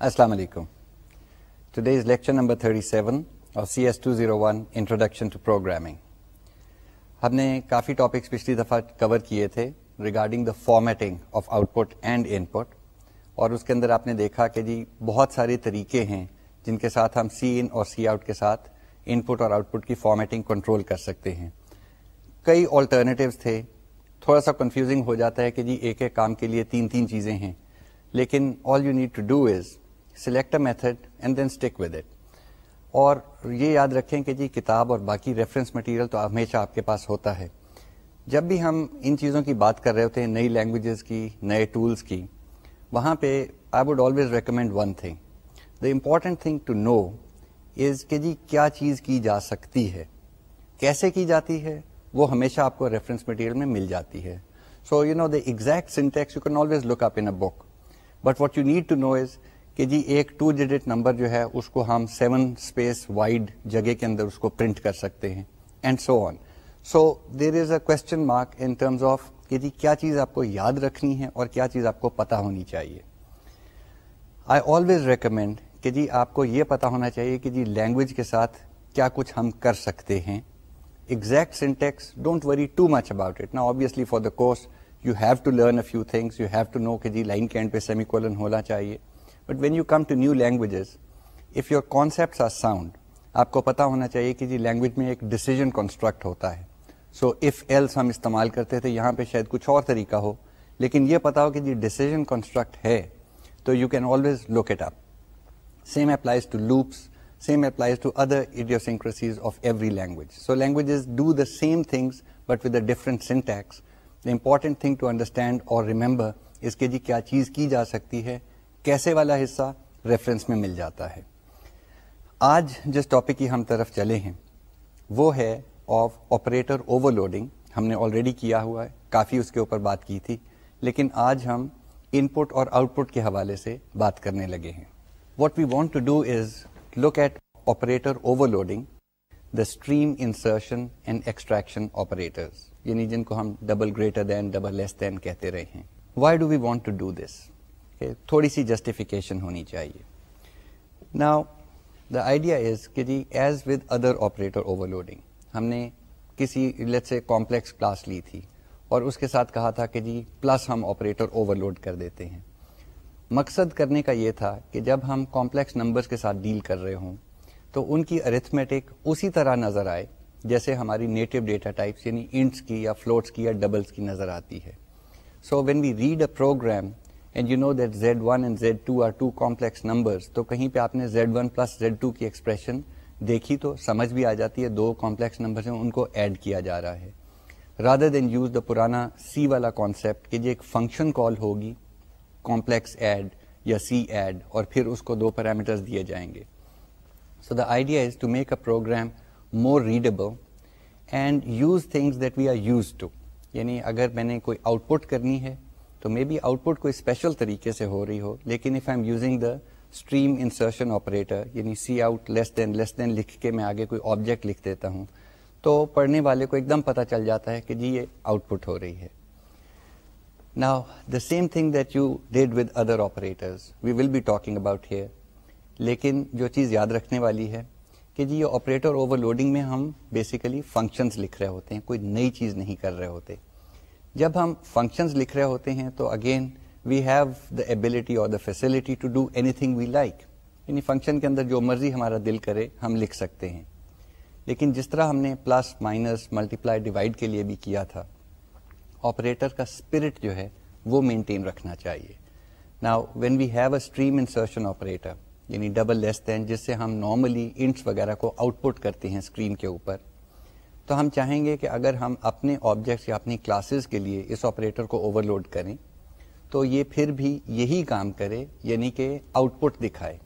السلام علیکم today is lecture number 37 اور C S two zero one introduction to programming ہم نے کافی ٹاپکس پچھلی دفعہ کور کیے تھے regarding the formatting of output and input اور اس کے اندر آپ نے دیکھا کہ جی بہت سارے طریقے ہیں جن کے ساتھ ہم سی ان اور سی آؤٹ کے ساتھ ان پٹ اور آؤٹ پٹ کی فارمیٹنگ کنٹرول کر سکتے ہیں۔ کئی آلٹرنیٹیوز تھے۔ تھوڑا سا کنفیوزنگ ہو جاتا ہے کہ جی ایک ایک کام کے لیے تین تین چیزیں ہیں۔ لیکن all you need to do is select a method and then stick with it اور یہ یاد رکھیں کہ جی کتاب اور باقی ریفرنس مٹیریل تو ہمیشہ آپ کے پاس ہوتا ہے۔ جب بھی ہم ان چیزوں کی بات کر رہے ہوتے ہیں، نئی لینگویجز کی، نئے ٹولس کی، وہاں پہ I would always recommend one thing the important thing to know is کہ جی کیا چیز کی جا سکتی ہے۔ کیسے کی جاتی ہے؟ وہ ہمیشہ آپ کو ریفرنس مٹیریل میں مل جاتی ہے۔ So you know the exact syntax you can always look up in a book but what you need to know is کہ جی ایک ٹو ڈیجٹ نمبر جو ہے اس کو ہم سیون اسپیس وائڈ جگہ کے اندر اس کو پرنٹ کر سکتے ہیں and so on so there is a question mark in terms of کہ جی کیا چیز آپ کو یاد رکھنی ہے اور کیا چیز آپ کو پتا ہونی چاہیے. آئی آلویز ریکمینڈ کہ جی آپ کو یہ پتا ہونا چاہیے کہ جی لینگویج کے ساتھ کیا کچھ ہم کر سکتے ہیں. Exact syntax don't worry too much about it نا basically for the course you have to learn a few things you have to know کہ جی لائن کے اینڈ پہ سیمی کولن ہونا چاہیے. But when you come to new languages if your concepts are sound آپ کو پتا ہونا چاہیے کہ جی لینگویج میں ایک ڈیسیجن کنسٹرکٹ ہوتا ہے سو اف ایلس ہم استعمال کرتے تھے یہاں پہ شاید کچھ اور طریقہ ہو لیکن یہ پتا ہو کہ جی ڈیسیجن کنسٹرکٹ ہے تو you can always look it up same applies to loops Same applies to other idiosyncrasies of every language. So languages do the same things but with a different syntax. The important thing to understand or remember is کہ جی کیا چیز کی جا سکتی ہے کیسے والا حصہ ریفرنس میں مل جاتا ہے۔ آج جس ٹاپک کی ہم طرف چلے ہیں وہ ہے آف آپریٹر اوور لوڈنگ ہم نے آلریڈی کیا ہوا ہے کافی اس کے اوپر بات کی تھی لیکن آج ہم ان پٹ اور آؤٹ پٹ کے حوالے سے بات کرنے لگے ہیں۔ What we want to do is look at operator overloading, the stream insertion and extraction operators یعنی جن کو ہم double greater than double less than کہتے رہے ہیں۔ Why do we want to do this تھوڑی سی جسٹیفیکیشن ہونی چاہیے۔ ناؤ دا آئیڈیا از کہ جی as with other operator overloading ہم نے کسی لیٹ سے کمپلیکس کلاس لی تھی اور اس کے ساتھ کہا تھا کہ جی پلس ہم آپریٹر اوور لوڈ کر دیتے ہیں۔ مقصد کرنے کا یہ تھا کہ جب ہم کمپلیکس نمبرز کے ساتھ ڈیل کر رہے ہوں تو ان کی ارتھمیٹک اسی طرح نظر آئے جیسے ہماری نیٹو ڈیٹا ٹائپس یعنی انٹس کی یا فلوٹس کی یا ڈبلس کی نظر آتی ہے۔ So when we read a program and you know that Z one and Z two are two complex numbers تو کہیں پہ آپ نے Z one plus Z two کی ایکسپریشن دیکھی تو سمجھ بھی آ جاتی ہے، دو کمپلیکس نمبر ہیں، ان کو ایڈ کیا جا رہا ہے۔ رادر دین یوز دا پرانا سی والا کانسیپٹ کہ جو ایک فنکشن کال ہوگی کمپلیکس ایڈ یا سی ایڈ اور پھر اس کو دو پیرامیٹرز دیے جائیں گے۔ So the idea is to make a program more readable and use things that we are used to یعنی اگر میں نے کوئی آؤٹ پٹ کرنی ہے تو مے بی آؤٹ پٹ کوئی اسپیشل طریقے سے ہو رہی ہو لیکن if I am using the stream insertion operator یعنی C out less than less دین لکھ کے میں آگے کوئی آبجیکٹ لکھ دیتا ہوں تو پڑھنے والے کو ایک دم پتہ چل جاتا ہے کہ جی یہ آؤٹ پٹ ہو رہی ہے Now, the same thing that you did with other operators, we will be talking about here. لیکن جو چیز یاد رکھنے والی ہے کہ جی یہ آپریٹر اوور لوڈنگ میں ہم بیسیکلی فنکشنز لکھ رہے ہوتے ہیں کوئی نئی چیز نہیں کر رہے ہوتے جب ہم فنکشنز لکھ رہے ہوتے ہیں تو again we have the ability اور the facility to do anything we like یعنی فنکشن کے اندر جو مرضی ہمارا دل کرے ہم لکھ سکتے ہیں. لیکن جس طرح ہم نے پلس مائنس ملٹیپلائی ڈیوائڈ کے لیے بھی کیا تھا آپریٹر کا اسپرٹ جو ہے وہ مینٹین رکھنا چاہیے. نا when we have a stream insertion operator یعنی ڈبل لیس دین جس سے ہم نارملی انٹس وغیرہ کو آؤٹ پٹ کرتے ہیں اسکرین کے اوپر تو ہم چاہیں گے کہ اگر ہم اپنے آبجیکٹس یا اپنی کلاسز کے لیے اس آپریٹر کو اوور لوڈ کریں، تو یہ پھر بھی یہی کام کرے یعنی کہ آؤٹ پٹ دکھائے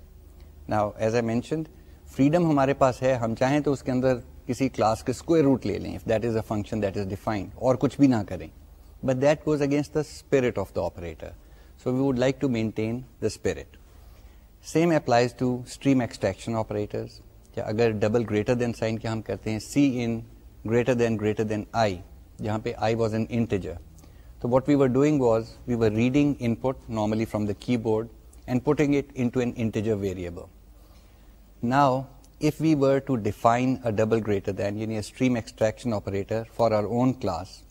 نا ایز اے مینشنڈ فریڈم ہمارے پاس ہے، ہم چاہیں تو اس کے اندر کسی کلاس کے اسکوئر روٹ لے لیں that is a function that is defined اور کچھ بھی نہ کریں but that goes against the spirit of the operator. So we would like to maintain the spirit. Same applies to stream extraction operators. یا اگر double greater than sign کیا ہم کرتے ہیں سی ان greater than greater than I جہاں پہ I was an integer تو what we were doing was we were reading input normally from the keyboard and putting it into an integer variable. Now, if we were to define a double greater than, yani a stream extraction operator for our own class,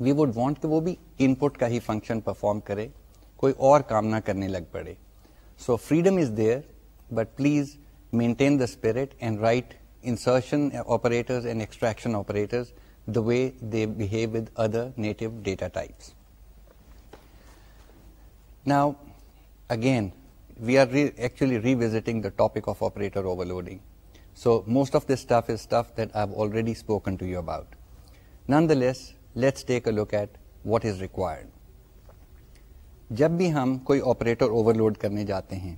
we would want کہ وہ بھی input کا ہی function perform کرے کوئی اور کام نہ کرنے لگ پڑے so freedom is there but please maintain the spirit and write insertion operators and extraction operators the way they behave with other native data types now again we are actually revisiting the topic of operator overloading so most of this stuff is stuff that I already spoken to you about nonetheless let's take a look at what is required جب بھی ہم کوئی operator overload کرنے جاتے ہیں،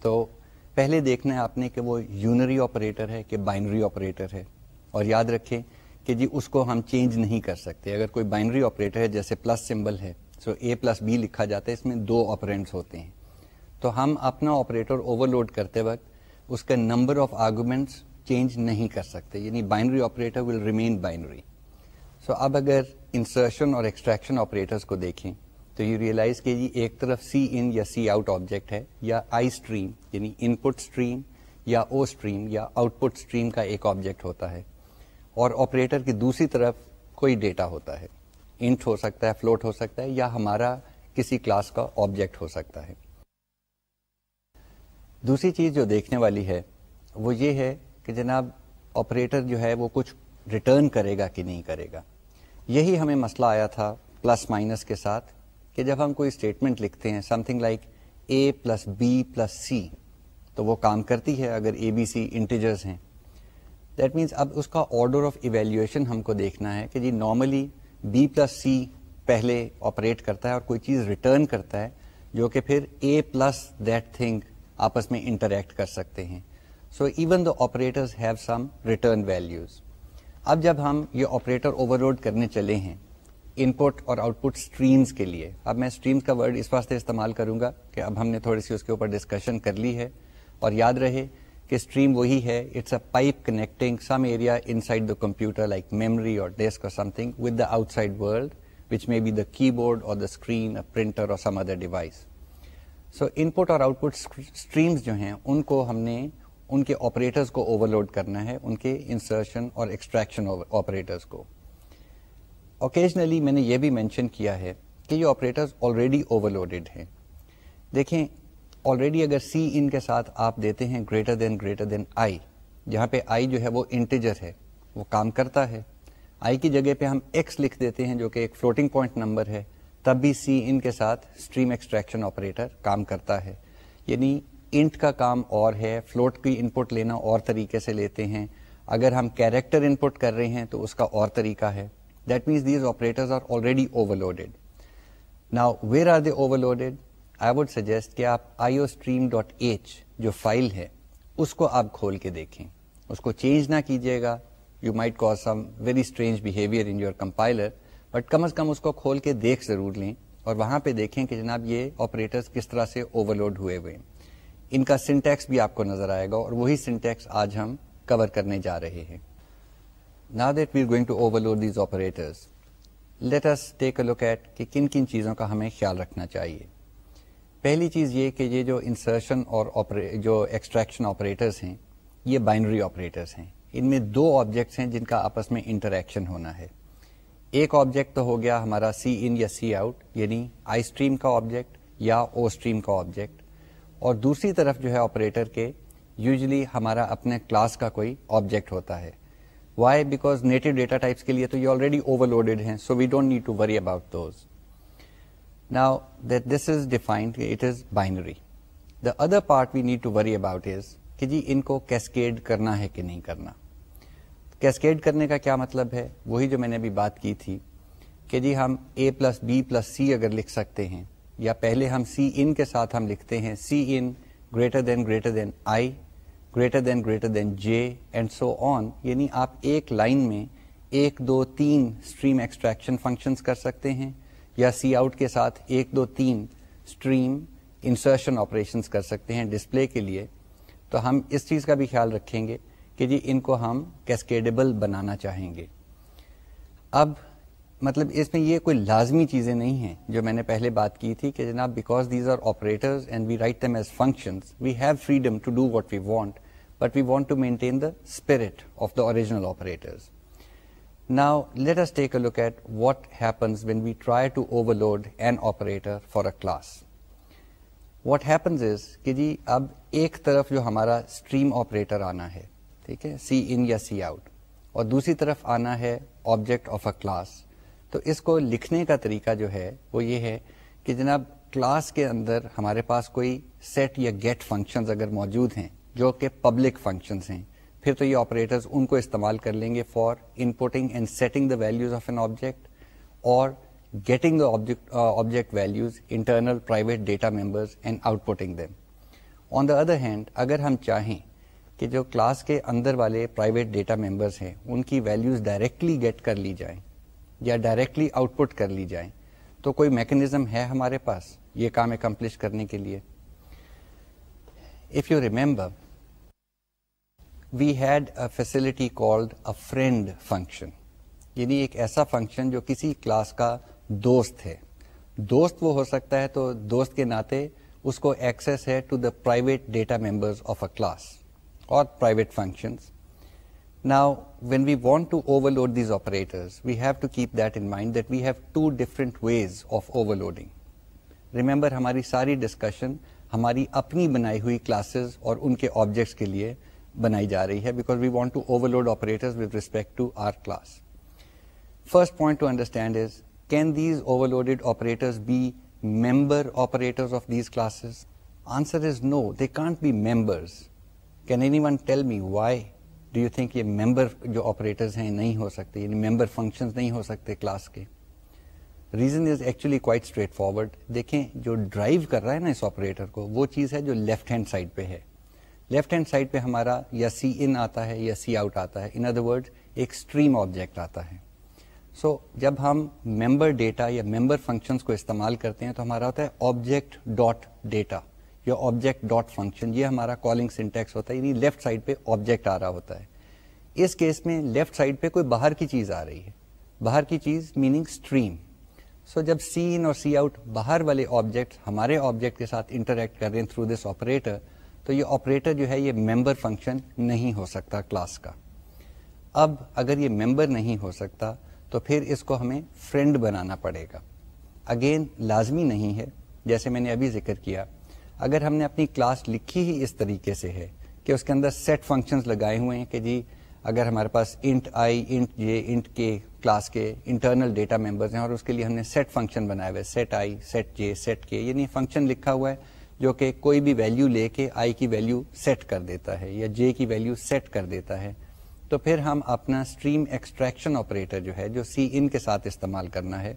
تو پہلے دیکھنا ہے آپ نے کہ وہ یونری آپریٹر ہے کہ بائنری آپریٹر ہے۔ اور یاد رکھیں کہ جی اس کو ہم چینج نہیں کر سکتے۔ اگر کوئی بائنری آپریٹر ہے جیسے پلس سمبل ہے، سو اے پلس بی لکھا جاتا ہے، اس میں دو آپرینٹس ہوتے ہیں۔ تو ہم اپنا آپریٹر اوور لوڈ کرتے وقت اس کا نمبر آف آرگومنٹس چینج نہیں کر سکتے۔ یعنی binary operator will remain binary. So اب اگر انسرشن اور ایکسٹریکشن آپریٹرس کو دیکھیں تو یو ریئلائز کہ جی ایک طرف سی ان یا سی آؤٹ آبجیکٹ ہے یا آئی اسٹریم یعنی ان پٹ اسٹریم یا او اسٹریم یا آؤٹ پٹ اسٹریم کا ایک آبجیکٹ ہوتا ہے۔ اور آپریٹر کی دوسری طرف کوئی ڈیٹا ہوتا ہے۔ انٹ ہو سکتا ہے فلوٹ ہو سکتا ہے یا ہمارا کسی کلاس کا آبجیکٹ ہو سکتا ہے۔ دوسری چیز جو دیکھنے والی ہے، وہ یہ ہے کہ جناب آپریٹر جو ہے وہ کچھ ریٹرن کرے گا کہ نہیں کرے گا۔ یہی ہمیں مسئلہ آیا تھا پلس مائنس کے ساتھ۔ کہ جب ہم کوئی اسٹیٹمنٹ لکھتے ہیں something like A plus B plus C تو وہ کام کرتی ہے اگر اے بی سی انٹیجرز ہیں. دیٹ مینس اب اس کا آرڈر آف ایویلویشن ہم کو دیکھنا ہے کہ جی نارملی بی پلس سی پہلے آپریٹ کرتا ہے اور کوئی چیز ریٹرن کرتا ہے جو کہ پھر اے پلس دیٹ تھنگ آپس میں انٹریکٹ کر سکتے ہیں. So even the operators have some return values اب جب ہم یہ آپریٹر اوور لوڈ کرنے چلے ہیں ان پٹ اور آؤٹ پٹ اسٹریمس کے لیے۔ اب میں اسٹریمس کا ورڈ اس واسطے استعمال کروں گا کہ اب ہم نے تھوڑی سی اس کے اوپر ڈسکشن کر لی ہے۔ اور یاد رہے کہ اسٹریم وہی ہے it's a pipe connecting some area inside the computer like memory اور ڈیسک اور something with the outside world which may be the keyboard اور دا اسکرین پرنٹر اور some other device so input اور output streams جو ہیں ان کو ہم نے ان کے آپریٹرس کو اوور لوڈ کرنا ہے ان کے انسرشن اور ایکسٹریکشن آپریٹرس کو اوکیجنلی میں نے یہ بھی مینشن کیا ہے کہ یہ آپریٹر آلریڈی اوور لوڈیڈ ہیں۔ دیکھیں آلریڈی اگر سی ان کے ساتھ آپ دیتے ہیں greater than greater than I جہاں پہ آئی جو ہے وہ انٹیجر ہے، وہ کام کرتا ہے۔ آئی کی جگہ پہ ہم ایکس لکھ دیتے ہیں جو کہ ایک فلوٹنگ پوائنٹ نمبر ہے، تب بھی سی ان کے ساتھ اسٹریم ایکسٹریکشن آپریٹر کام کرتا ہے۔ یعنی انٹ کا کام اور ہے فلوٹ کی ان پٹ لینا اور طریقے سے لیتے ہیں۔ اگر ہم کیریکٹر ان پٹ کر رہے ہیں تو اس کا اور طریقہ ہے۔ That means these operators are already overloaded. Now, where are they overloaded? I would suggest کہ آپ iostream.h جو فائل ہے اس کو آپ کھول کے دیکھیں اس کو چینج نہ کیجیے گا you might cause some very strange behaviour in your compiler but کم از کم اس کو کھول کے دیکھ ضرور لیں اور وہاں پہ دیکھیں کہ جناب یہ آپریٹرس کس طرح سے اوور لوڈ ہوئے ہوئے ان کا سنٹیکس بھی آپ کو نظر آئے گا اور وہی سنٹیکس آج ہم کور کرنے جا رہے ہیں نا that we going to overload these operators let's take a look at کہ کن کن چیزوں کا ہمیں خیال رکھنا چاہیے۔ پہلی چیز یہ کہ یہ جو انسرشن اور جو ایکسٹریکشن آپریٹرس ہیں، یہ بائنری آپریٹرس ہیں۔ ان میں دو آبجیکٹس ہیں جن کا آپس میں انٹریکشن ہونا ہے۔ ایک آبجیکٹ تو ہو گیا ہمارا سی ان یا سی آؤٹ یعنی آئی اسٹریم کا آبجیکٹ یا او اسٹریم کا آبجیکٹ اور دوسری طرف جو ہے آپریٹر کے یوزلی ہمارا اپنے کلاس کا کوئی آبجیکٹ ہوتا ہے۔ Why because native data types کے لیے تو یہ آلریڈی اوور لوڈیڈ ہیں so we don't need to worry about those now that this is defined it is binary the other part we need to worry about is کہ جی ان کو cascade کرنا ہے کہ نہیں کرنا کیسکیڈ کرنے کا کیا مطلب ہے وہی جو میں نے ابھی بات کی تھی کہ جی ہم A plus B plus C اگر لکھ سکتے ہیں یا پہلے ہم سی ان کے ساتھ ہم لکھتے ہیں cin greater than greater than I greater than greater than J and so on یعنی آپ ایک لائن میں ایک دو تین اسٹریم ایکسٹریکشن فنکشنز کر سکتے ہیں یا سی آؤٹ کے ساتھ ایک دو تین اسٹریم انسرشن آپریشنس کر سکتے ہیں ڈسپلے کے لیے. تو ہم اس چیز کا بھی خیال رکھیں گے کہ جی ان کو ہم کیسکیڈیبل بنانا چاہیں گے. اب مطلب اس میں یہ کوئی لازمی چیزیں نہیں ہیں جو میں نے پہلے بات کی تھی کہ جناب because these are operator and we write them as function we have freedom to do what we want but we want to maintain the spirit of the original operators now let's take a look at what happens when we try to overload an operator for a class what happens is کہ جی اب ایک طرف جو ہمارا stream operator آنا ہے ٹھیک ہے سی ان یا سی آؤٹ اور دوسری طرف آنا ہے آبجیکٹ آف اے کلاس تو اس کو لکھنے کا طریقہ جو ہے وہ یہ ہے کہ جناب کلاس کے اندر ہمارے پاس کوئی سیٹ یا گیٹ فنکشنز اگر موجود ہیں جو کہ پبلک فنکشنز ہیں۔ پھر تو یہ آپریٹرز ان کو استعمال کر لیں گے for inputting and setting the values of an object or getting the object values internal private data members and outputting them on the other hand اگر ہم چاہیں کہ جو کلاس کے اندر والے پرائیویٹ ڈیٹا ممبرس ہیں، ان کی ویلوز ڈائریکٹلی گیٹ کر لی جائیں یا ڈائریکٹلی آؤٹ پٹ کر لی جائیں، تو کوئی میکنیزم ہے ہمارے پاس یہ کام اکمپلش کرنے کے لیے؟ If you remember we had a facility called a friend function یعنی ایک ایسا فنکشن جو کسی کلاس کا دوست ہے دوست وہ ہو سکتا ہے تو دوست کے ناطے اس کو ایکسس ہے to the private data members of a class or private functions. Now, when we want to overload these operators, we have to keep that in mind that we have two different ways of overloading. Remember, ہماری ساری discussion ہماری اپنی بنائی ہوئی classes اور ان کے objects کے لیے بنائی جا رہی ہے because we want to overload operator with respect to our class first point to understand is can these overloaded operator be member operator of these classes answer is no they can't be members can anyone tell me why do you think یہ member جو operators ہیں نہیں ہو سکتے یعنی member function نہیں ہو سکتے کلاس کے? Reason is actually quite straightforward دیکھیں، جو ڈرائیو کر رہا ہے نا اس آپریٹر کو، وہ چیز ہے جو لیفٹ ہینڈ سائڈ پہ ہے. لیفٹ ہینڈ سائڈ پہ ہمارا یا سی ان آتا ہے یا سی آؤٹ آتا ہے. ان ادر ورڈ ایک اسٹریم آبجیکٹ آتا ہے. سو so, جب ہم ممبر ڈیٹا یا ممبر فنکشنس کو استعمال کرتے ہیں تو ہمارا ہوتا ہے آبجیکٹ ڈاٹ ڈیٹا یا آبجیکٹ ڈاٹ فنکشن یہ ہمارا کالنگ سنٹیکس ہوتا ہے. یعنی لیفٹ سائڈ پہ آبجیکٹ آ رہا ہوتا ہے. اس کیس میں لیفٹ سائڈ پہ کوئی باہر کی چیز آ رہی ہے. باہر کی چیز میننگ اسٹریم سو جب سی ان اور سی آؤٹ باہر والے آبجیکٹ ہمارے آبجیکٹ کے ساتھ انٹریکٹ کر رہے ہیں تھرو دس آپریٹر تو یہ آپریٹر جو ہے یہ ممبر فنکشن نہیں ہو سکتا کلاس کا۔ اب اگر یہ ممبر نہیں ہو سکتا تو پھر اس کو ہمیں فرینڈ بنانا پڑے گا۔ اگین لازمی نہیں ہے، جیسے میں نے ابھی ذکر کیا۔ اگر ہم نے اپنی کلاس لکھی ہی اس طریقے سے ہے کہ اس کے اندر سیٹ فنکشنز لگائے ہوئے ہیں کہ جی اگر ہمارے پاس int i int j int k class کے انٹرنل ڈیٹا ممبرز ہیں اور اس کے لیے ہم نے سیٹ فنکشن بنایا ہوا ہے set i set j set k یعنی فنکشن لکھا ہوا ہے۔ جو کہ کوئی بھی ویلو لے کے آئی کی ویلو سیٹ کر دیتا ہے یا جے کی ویلو سیٹ کر دیتا ہے، تو پھر ہم اپنا اسٹریم ایکسٹریکشن آپریٹر جو ہے، جو سی ان کے ساتھ استعمال کرنا ہے،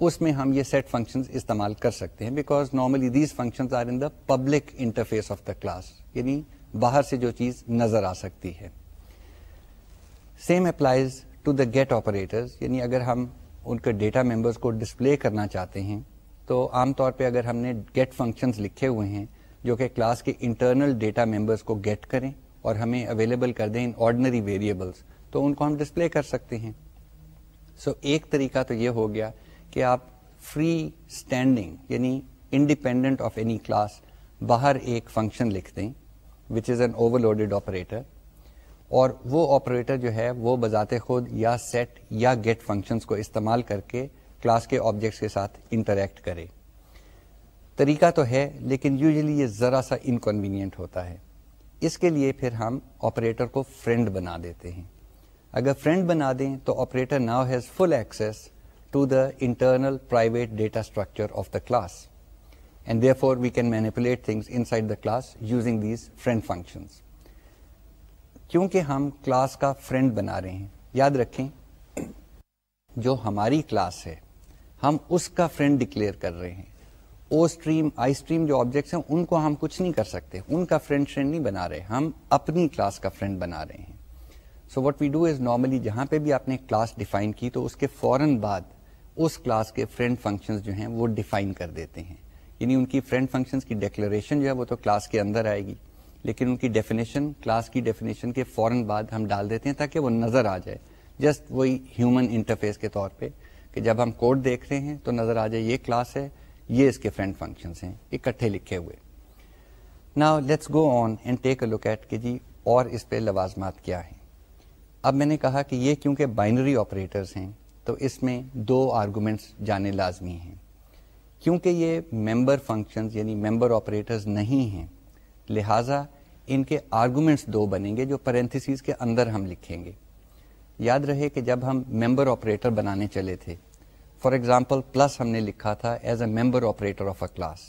اس میں ہم یہ سیٹ فنکشن استعمال کر سکتے ہیں because normally these function are in the public interface of the class یعنی باہر سے جو چیز نظر آ سکتی ہے۔ Same applies to the get operator یعنی اگر ہم ان کے ڈیٹا ممبرس کو ڈسپلے کرنا چاہتے ہیں تو عام طور پہ اگر ہم نے گیٹ فنکشن لکھے ہوئے ہیں جو کہ کلاس کے انٹرنل ڈیٹا ممبرس کو گیٹ کریں اور ہمیں اویلیبل کر دیں ان آرڈنری ویریبلس تو ان کو ہم ڈسپلے کر سکتے ہیں۔ سو so, ایک طریقہ تو یہ ہو گیا کہ آپ فری اسٹینڈنگ یعنی انڈیپینڈنٹ آف اینی کلاس باہر ایک فنکشن لکھ دیں which is an overloaded operator اور وہ آپریٹر جو ہے وہ بذات خود یا سیٹ یا گیٹ فنکشنس کو استعمال کر کے کلاس کے آبجیکٹس کے ساتھ انٹریکٹ کرے طریقہ تو ہے لیکن یوزلی یہ ذرا سا انکنوینئنٹ ہوتا ہے اس کے لیے پھر ہم آپریٹر کو فرینڈ بنا دیتے ہیں اگر فرینڈ بنا دیں تو operator now has full access to the internal private data structure of the class. And therefore, we can manipulate things inside the class using these friend functions. کیونکہ ہم کلاس کا فرینڈ بنا رہے ہیں یاد رکھیں جو ہماری کلاس ہے ہم اس کا فرینڈ ڈکلیئر کر رہے ہیں۔ او اسٹریم آئی اسٹریم جو آبجیکٹس ہیں، ان کو ہم کچھ نہیں کر سکتے۔ ان کا فرینڈ فرینڈ نہیں بنا رہے۔ ہم اپنی کلاس کا فرینڈ بنا رہے ہیں۔ So what we do is normally جہاں پہ بھی آپ نے کلاس ڈیفائن کی تو اس کے فوراً بعد اس کلاس کے فرینڈ فنکشنز جو ہیں وہ ڈیفائن کر دیتے ہیں۔ یعنی ان کی فرینڈ فنکشنز کی ڈیکلریشن جو ہے وہ تو کلاس کے اندر آئے گی۔ لیکن ان کی ڈیفینیشن کلاس کی ڈیفینیشن کے فوراً بعد ہم ڈال دیتے ہیں تاکہ وہ نظر آ جائے۔ جسٹ وہی ہیومن انٹرفیس کے طور پہ۔ کہ جب ہم کوڈ دیکھ رہے ہیں تو نظر آ جائے یہ کلاس ہے، یہ اس کے فرینڈ فنکشنس ہیں، اکٹھے لکھے ہوئے۔ نا let's go on and take a look at کہ جی اور اس پہ لوازمات کیا ہیں۔ اب میں نے کہا کہ یہ کیونکہ بائنری آپریٹرس ہیں، تو اس میں دو آرگومنٹس جانے لازمی ہیں۔ کیونکہ یہ ممبر فنکشنز یعنی ممبر آپریٹرز نہیں ہیں، لہٰذا ان کے آرگومنٹس دو بنیں گے جو پرنتھسیز کے اندر ہم لکھیں گے۔ یاد رہے کہ جب ہم ممبر آپریٹر بنانے چلے تھے فار ایگزامپل پلس ہم نے لکھا تھا as a member operator of a class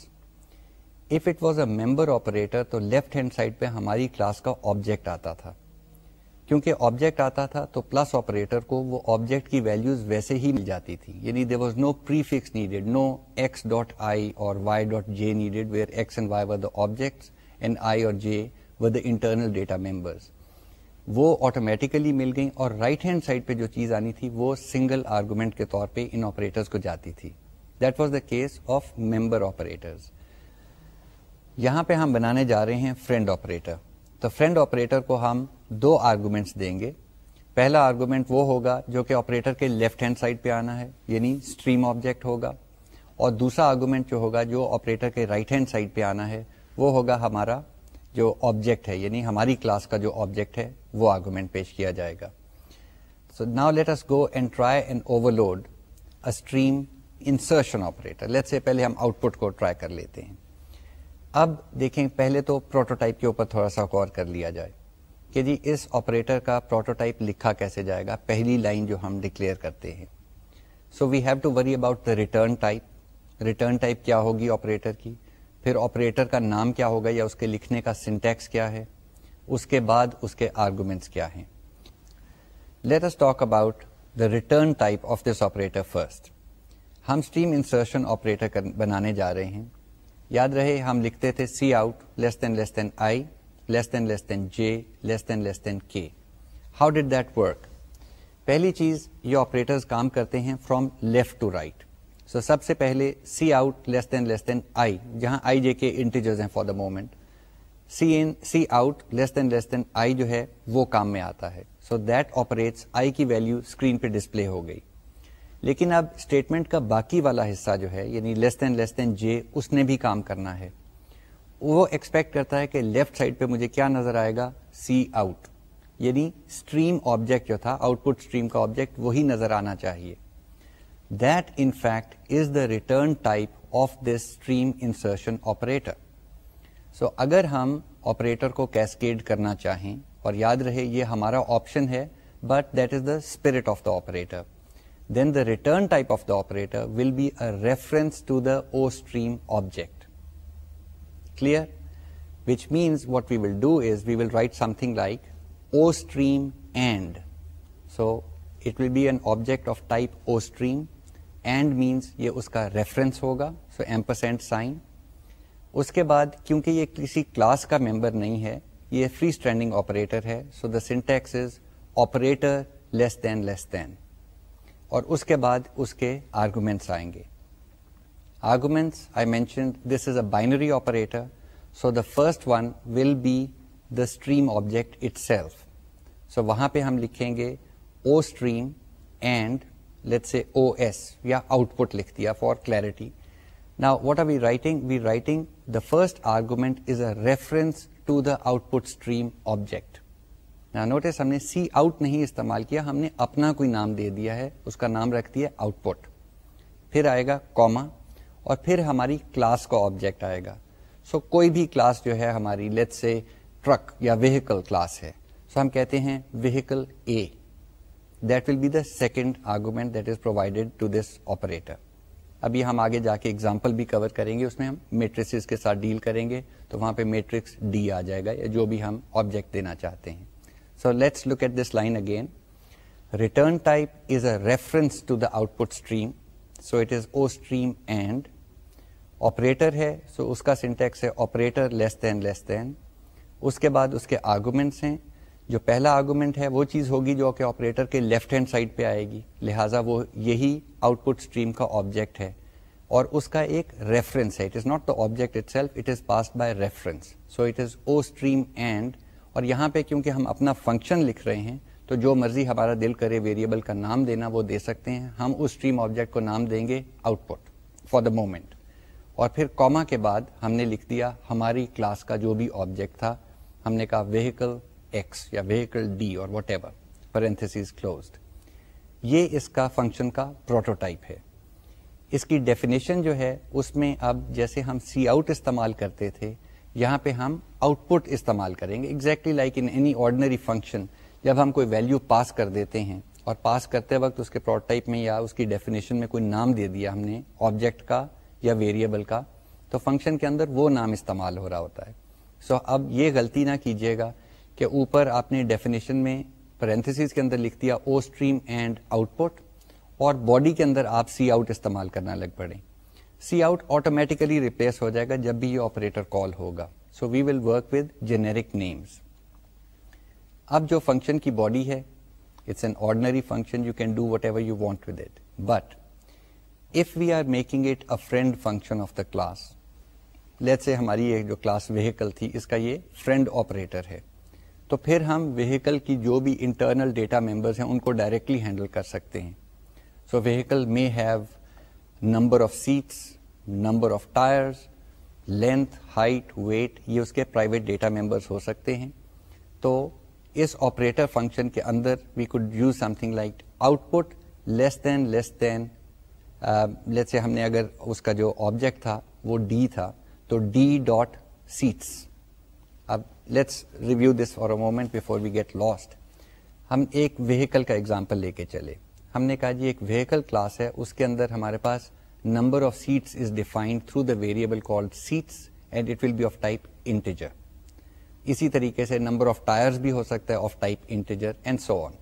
if it was a member operator تو لیفٹ ہینڈ سائڈ پہ ہماری کلاس کا آبجیکٹ آتا تھا. کیونکہ آبجیکٹ آتا تھا، تو پلس آپریٹر کو وہ آبجیکٹ کی ویلوز ویسے ہی مل جاتی تھی. یعنی there was no prefix needed no x dot i or y dot j needed where x and y were the objects and i or j were the internal data members وہ automatically مل گئی اور right hand side پہ جو چیز آنی تھی وہ سنگل آرگومنٹ کے طور پہ ان آپریٹرز کو جاتی تھی۔ That was the case of member operators یہاں پہ ہم بنانے جا رہے ہیں فرینڈ آپریٹر تو فرینڈ آپریٹر کو ہم دو آرگومنٹس دیں گے۔ پہلا آرگومنٹ وہ ہوگا جو کہ آپریٹر کے لیفٹ ہینڈ سائڈ پہ آنا ہے یعنی اسٹریم آبجیکٹ ہوگا۔ اور دوسرا آرگومنٹ جو ہوگا جو آپریٹر کے رائٹ ہینڈ سائڈ پہ آنا ہے، وہ ہوگا ہمارا جو آبجیکٹ ہے یعنی ہماری کلاس کا جو آبجیکٹ ہے وہ آرگومنٹ پیش کیا جائے گا۔ So now let's go and try and overload stream insertion operator let's say پہلے ہم آؤٹ پٹ کو ٹرائی کر لیتے ہیں۔ اب دیکھیں پہلے تو پروٹوٹائپ کے اوپر تھوڑا سا غور کر لیا جائے کہ جی اس آپریٹر کا پروٹوٹائپ لکھا کیسے جائے گا؟ پہلی لائن جو ہم ڈکلیئر کرتے ہیں۔ So we have to worry about the return type return type کیا ہوگی آپریٹر کی؟ پھر آپریٹر کا نام کیا ہوگا یا اس کے لکھنے کا سنٹیکس کیا ہے؟ اس کے بعد اس کے آرگومنٹس کیا ہیں۔ Let's talk about the return type of this operator first ہم اسٹریم انسرشن آپریٹر بنانے جا رہے ہیں۔ یاد رہے، ہم لکھتے تھے C out less than less than i less than less than j less than less than k how did that work پہلی چیز، یہ آپریٹر کام کرتے ہیں from left to right so سب سے پہلے C out less than less than I جہاں i j کے انٹیجرز ہیں for the moment cin cout less than less than i جو ہے، وہ کام میں آتا ہے. سو دیٹ آپریٹس آئی کی ویلو اسکرین پہ ڈسپلے ہو گئی. لیکن اب اسٹیٹمنٹ کا باقی والا حصہ جو ہے یعنی لیس دین لیس دین جے اس نے بھی کام کرنا ہے. وہ ایکسپیکٹ کرتا ہے کہ لیفٹ سائڈ پہ مجھے کیا نظر آئے گا؟ سی آؤٹ یعنی اسٹریم آبجیکٹ جو تھا آؤٹ پٹ اسٹریم کا آبجیکٹ وہی نظر آنا چاہیے. That in fact is the return type of this stream insertion operator so اگر ہم آپریٹر کو کیسکیڈ کرنا چاہیں اور یاد رہے یہ ہمارا آپشن ہے but that is the spirit of the operator then the return type of the operator will be a reference to the ostream object clear which means what we will do is we will write something like ostream and so it will be an object of type ostream and means یہ اس کا reference ہوگا so ampersand sign اس کے بعد کیونکہ یہ کسی کلاس کا ممبر نہیں ہے، یہ فری اسٹینڈنگ آپریٹر ہے so the syntax is operator less than less than اور اس کے بعد اس کے آرگومینٹس آئیں گے۔ Arguments I mention this is a binary operator so the first one will be the stream object itself so وہاں پہ ہم لکھیں گے O stream and let's say O S یا آؤٹ پٹ لکھ دیا فار کلیرٹی نا what are we writing we writing the first argument is a reference to the output stream object notice ہم نے سی آؤٹ نہیں استعمال کیا ہم نے اپنا کوئی نام دے دیا ہے اس کا نام رکھ دیا آؤٹ پٹ پھر آئے گا کوما اور پھر ہماری کلاس کا آبجیکٹ آئے گا سو so, کوئی بھی کلاس جو ہے ہماری لیٹ سے ٹرک یا ویہیکل کلاس ہے سو so, ہم کہتے ہیں vehicle a that will be the second argument that is provided to this operator ابھی ہم آگے جا کے اگزامپل بھی کور کریں گے، اس میں ہم میٹریس کے ساتھ ڈیل کریں گے، تو وہاں پہ میٹرکس ڈی آ جائے گا یا جو بھی ہم آبجیکٹ دینا چاہتے ہیں۔ So let's look at this line again return type is a reference to the output stream so it is ostream and operator ہے سو so اس کا سنٹیکس ہے operator less than less than اس کے بعد اس کے آرگومنٹس ہیں۔ جو پہلا آرگومنٹ ہے وہ چیز ہوگی جو کہ آپریٹر کے لیفٹ ہینڈ سائڈ پہ آئے گی۔ لہٰذا وہ یہی آؤٹ پٹ اسٹریم کا آبجیکٹ ہے۔ اور اس کا ایک ریفرنس ہے۔ It is not the object itself it is passed by reference so it is ostream and اور یہاں پہ کیونکہ ہم اپنا فنکشن لکھ رہے ہیں، تو جو مرضی ہمارا دل کرے ویریبل کا نام دینا وہ دے سکتے ہیں۔ ہم اس اسٹریم آبجیکٹ کو نام دیں گے output for the moment اور پھر کوما کے بعد ہم نے لکھ دیا ہماری کلاس کا جو بھی آبجیکٹ تھا۔ ہم نے کہا ویکل ایکس یا ویکل ڈی اور وٹ ایور پرنتھس کلوزڈ یہ اس کا فنکشن کا پروٹوٹائپ ہے. اس کی ڈیفینیشن جو ہے اس میں اب جیسے ہم سی آؤٹ استعمال کرتے تھے یہاں پہ ہم آؤٹ پٹ استعمال کریں گے. Exactly like in any ordinary function جب ہم کوئی ویلو پاس کر دیتے ہیں اور پاس کرتے وقت اس کے پروٹائپ میں یا اس کی ڈیفینیشن میں کوئی نام دے دیا ہم نے آبجیکٹ کا یا ویریبل کا تو فنکشن کے اندر وہ نام استعمال ہو رہا ہوتا ہے. سو so, اب یہ غلطی نہ کیجیے گا کہ اوپر آپ نے ڈیفینیشن میں پرنتھس کے اندر لکھ دیا O stream and output اور باڈی کے اندر آپ سی آؤٹ استعمال کرنا لگ پڑے۔ سی آؤٹ آٹومیٹیکلی ریپلیس ہو جائے گا جب بھی یہ آپریٹر کال ہوگا۔ So we will work with generic names اب جو فنکشن کی باڈی ہے it's an ordinary function you can do whatever you want with it but if we are making it a friend function of the class let's say ہماری جو class vehicle تھی، اس کا یہ friend operator ہے۔ تو پھر ہم ویکل کی جو بھی انٹرنل ڈیٹا ممبرس ہیں، ان کو ڈائریکٹلی ہینڈل کر سکتے ہیں۔ So vehicle may have number of seats number of tyres length height weight یہ اس کے پرائیویٹ ڈیٹا ممبرس ہو سکتے ہیں۔ تو اس آپریٹر فنکشن کے اندر we could use something like output less than less than let's say ہم نے اگر اس کا جو آبجیکٹ تھا وہ ڈی تھا، تو ڈی ڈاٹ سیٹس اب let's review this for a moment before we get lost ہم ایک ویکل کا ایگزامپل لے کے چلے۔ ہم نے کہا جی ایک ویکل کلاس ہے، اس کے اندر ہمارے پاس number of seats is defined through the variable called seats and it will be of type integer اسی طریقے سے نمبر آف ٹائرز بھی ہو سکتا ہے of type integer and so on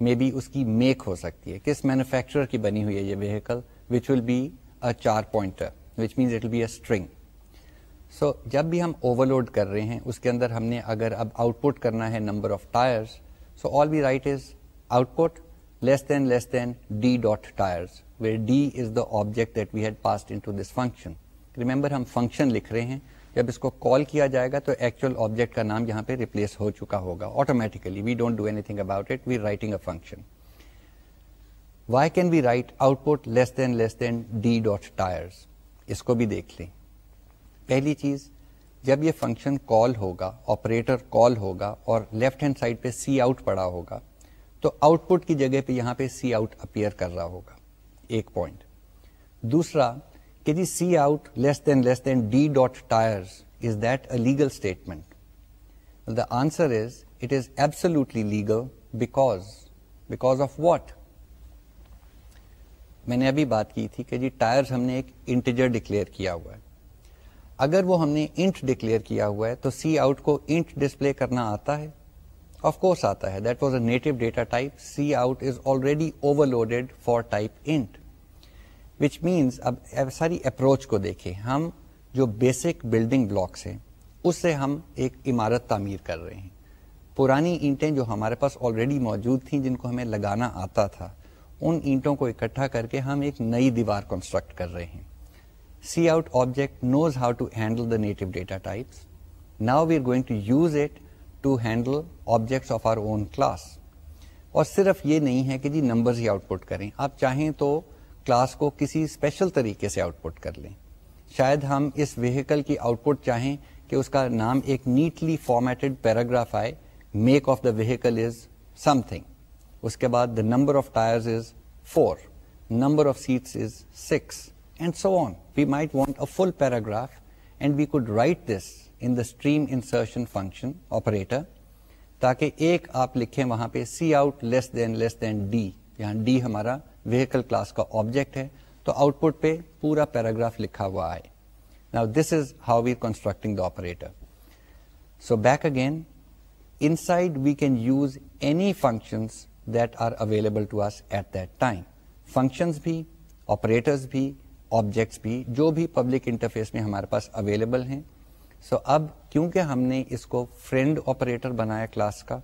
maybe اس کی میک ہو سکتی ہے۔ کس مینوفیکچرر کی بنی ہوئی ہے یہ vehicle which will be a char pointer which means it will be a string so جب بھی ہم اوور لوڈ کر رہے ہیں، اس کے اندر ہم نے اگر اب آؤٹ پٹ کرنا ہے number of tyres so all be write is output less than less than d dot tyres where d is the object that we had passed into this function remember ہم function لکھ رہے ہیں، جب اس کو call کیا جائے گا تو ایکچوئل آبجیکٹ کا نام یہاں پہ ریپلیس ہو چکا ہوگا automatically we don't do anything about it we writing a function why can we write output less than less than d dot tyres اس کو بھی دیکھ لیں۔ پہلی چیز، جب یہ فنکشن کال ہوگا آپریٹر کال ہوگا اور لیفٹ ہینڈ سائڈ پہ سی آؤٹ پڑا ہوگا، تو آؤٹ پٹ کی جگہ پہ یہاں پہ سی آؤٹ اپیئر کر رہا ہوگا، ایک پوائنٹ دوسرا، کہ جی cout less than less than d dot tyres is that a legal statement the answer is it is absolutely legal because because of what میں نے ابھی بات کی تھی کہ جی ٹائرز ہم نے ایک انٹیجر ڈکلیئر کیا ہوا ہے۔ اگر وہ ہم نے انٹ ڈکلیئر کیا ہوا ہے تو سی آؤٹ کو انٹ ڈسپلے کرنا آتا ہے۔ آف کورس آتا ہے۔ That was a native data type cout is already overloaded for type int which means اب ساری اپروچ کو دیکھیں۔ ہم جو بیسک بلڈنگ بلاکس ہیں، اس سے ہم ایک عمارت تعمیر کر رہے ہیں۔ پرانی اینٹیں جو ہمارے پاس آلریڈی موجود تھیں، جن کو ہمیں لگانا آتا تھا، ان اینٹوں کو اکٹھا کر کے ہم ایک نئی دیوار کنسٹرکٹ کر رہے ہیں۔ Cout object knows how to handle the native data types now we are going to use it to handle objects of our own class اور صرف یہ نہیں ہے کہ جی نمبرز ہی آؤٹ پٹ کریں۔ آپ چاہیں تو کلاس کو کسی اسپیشل طریقے سے آؤٹ پٹ کر لیں۔ شاید ہم اس ویکل کی آؤٹ پٹ چاہیں کہ اس کا نام ایک نیٹلی فارمیٹڈ پیراگراف آئے۔ Make of the vehicle is something اس کے بعد the number of tyre is four number of seats is six and so on we might want a full paragraph and we could write this in the stream insertion function operator تاکہ ایک آپ لکھیں وہاں پہ C out less than less than D یہاں D ہمارا vehicle class کا object ہے تو آؤٹ پٹ پہ پورا پیراگراف لکھا ہوا ہے نا this is how we constructing the operator so back again inside we can use any functions that are available to us at that time functions بھی آپریٹرز بھی آبجیکٹس بھی جو بھی پبلک انٹرفیس میں ہمارے پاس اویلیبل ہیں۔ سو so اب کیونکہ ہم نے اس کو فرینڈ آپریٹر بنایا کلاس کا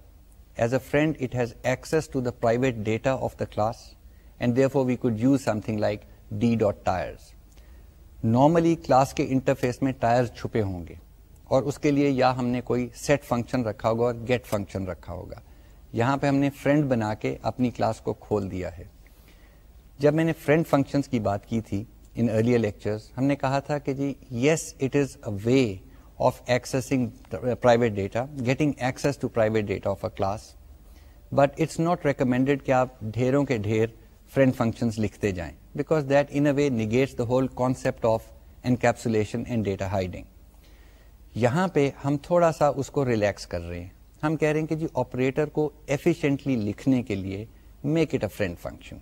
as a friend it has access to the private data of the class and therefore we could use something like d dot tyres normally class کے انٹرفیس میں ٹائر چھپے ہوں گے اور اس کے لیے یا ہم نے کوئی سیٹ فنکشن رکھا ہوگا اور گیٹ فنکشن رکھا ہوگا۔ یہاں پہ ہم نے فرینڈ بنا کے اپنی کلاس کو کھول دیا ہے۔ جب میں نے فرینڈ فنکشنز کی بات کی تھی ان ارلیئر لیکچرز ہم نے کہا تھا کہ جی yes it is a way of accessing private data getting access to private data of a class but it's not recommended کہ آپ ڈھیروں کے ڈھیر فرینڈ فنکشنز لکھتے جائیں because that in a way negates the whole concept of encapsulation and data hiding یہاں پہ ہم تھوڑا سا اس کو ریلیکس کر رہے ہیں۔ ہم کہہ رہے ہیں کہ جی آپریٹر کو ایفیشینٹلی لکھنے کے لیے make it a friend function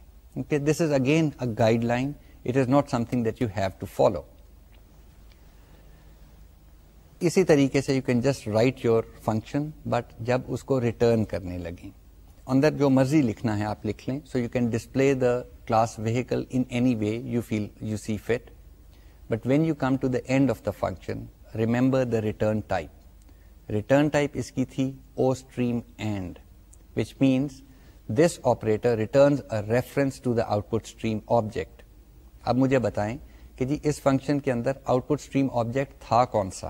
this is again a guideline it is not something that you have to follow اسی طریقے سے you can just write your function but جب اس کو ریٹرن کرنے لگیں. اندر جو مرضی لکھنا ہے آپ لکھ لیں so you can display the class vehicle in any way you feel you see fit but when you come to the end of the function remember the return type return type اس کی تھی ostream and which means this operator returns reference to the output stream object اب مجھے بتائیں کہ جی اس function کے اندر آؤٹ پٹ اسٹریم آبجیکٹ تھا کون سا؟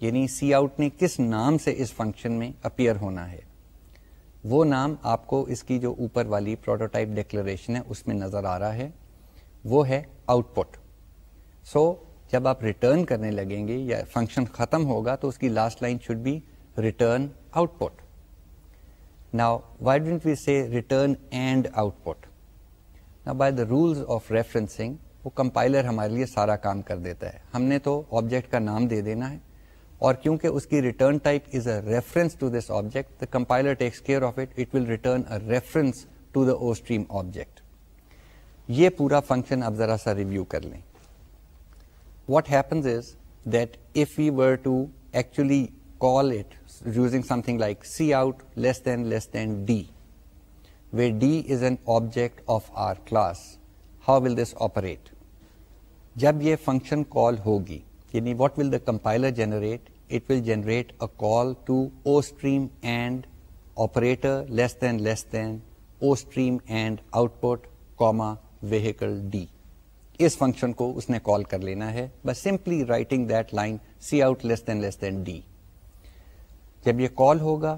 یعنی سی آؤٹ نے کس نام سے اس فنکشن میں اپیئر ہونا ہے؟ وہ نام آپ کو اس کی جو اوپر والی پروٹوٹائپ ڈیکلریشن ہے، اس میں نظر آ رہا ہے۔ وہ ہے آؤٹ پٹ سو جب آپ ریٹرن کرنے لگیں گے یا فنکشن ختم ہوگا، تو اس کی last line should be return output now why didn't we see return and output نا by the rules of referencing وہ کمپائلر ہمارے لیے سارا کام کر دیتا ہے۔ ہم نے تو آبجیکٹ کا نام دے دینا ہے۔ اور کیونکہ اس کی return type is a reference to this object the compiler takes care of it it will return reference to the ostream object یہ پورا فنکشن اب ذرا سا ریویو کر لیں۔ What happens is that if you were to actually call it using something like cout less than less than d way d is an object of our class how will this operate جب یہ function call ہوگی یعنی what will the compiler generate it will generate a call to ostream and operator less than less than ostream and output comma vehicle d us function کو اس نے کال کر لینا ہے. بس simply writing that line cout less than less than d جب یہ کال ہوگا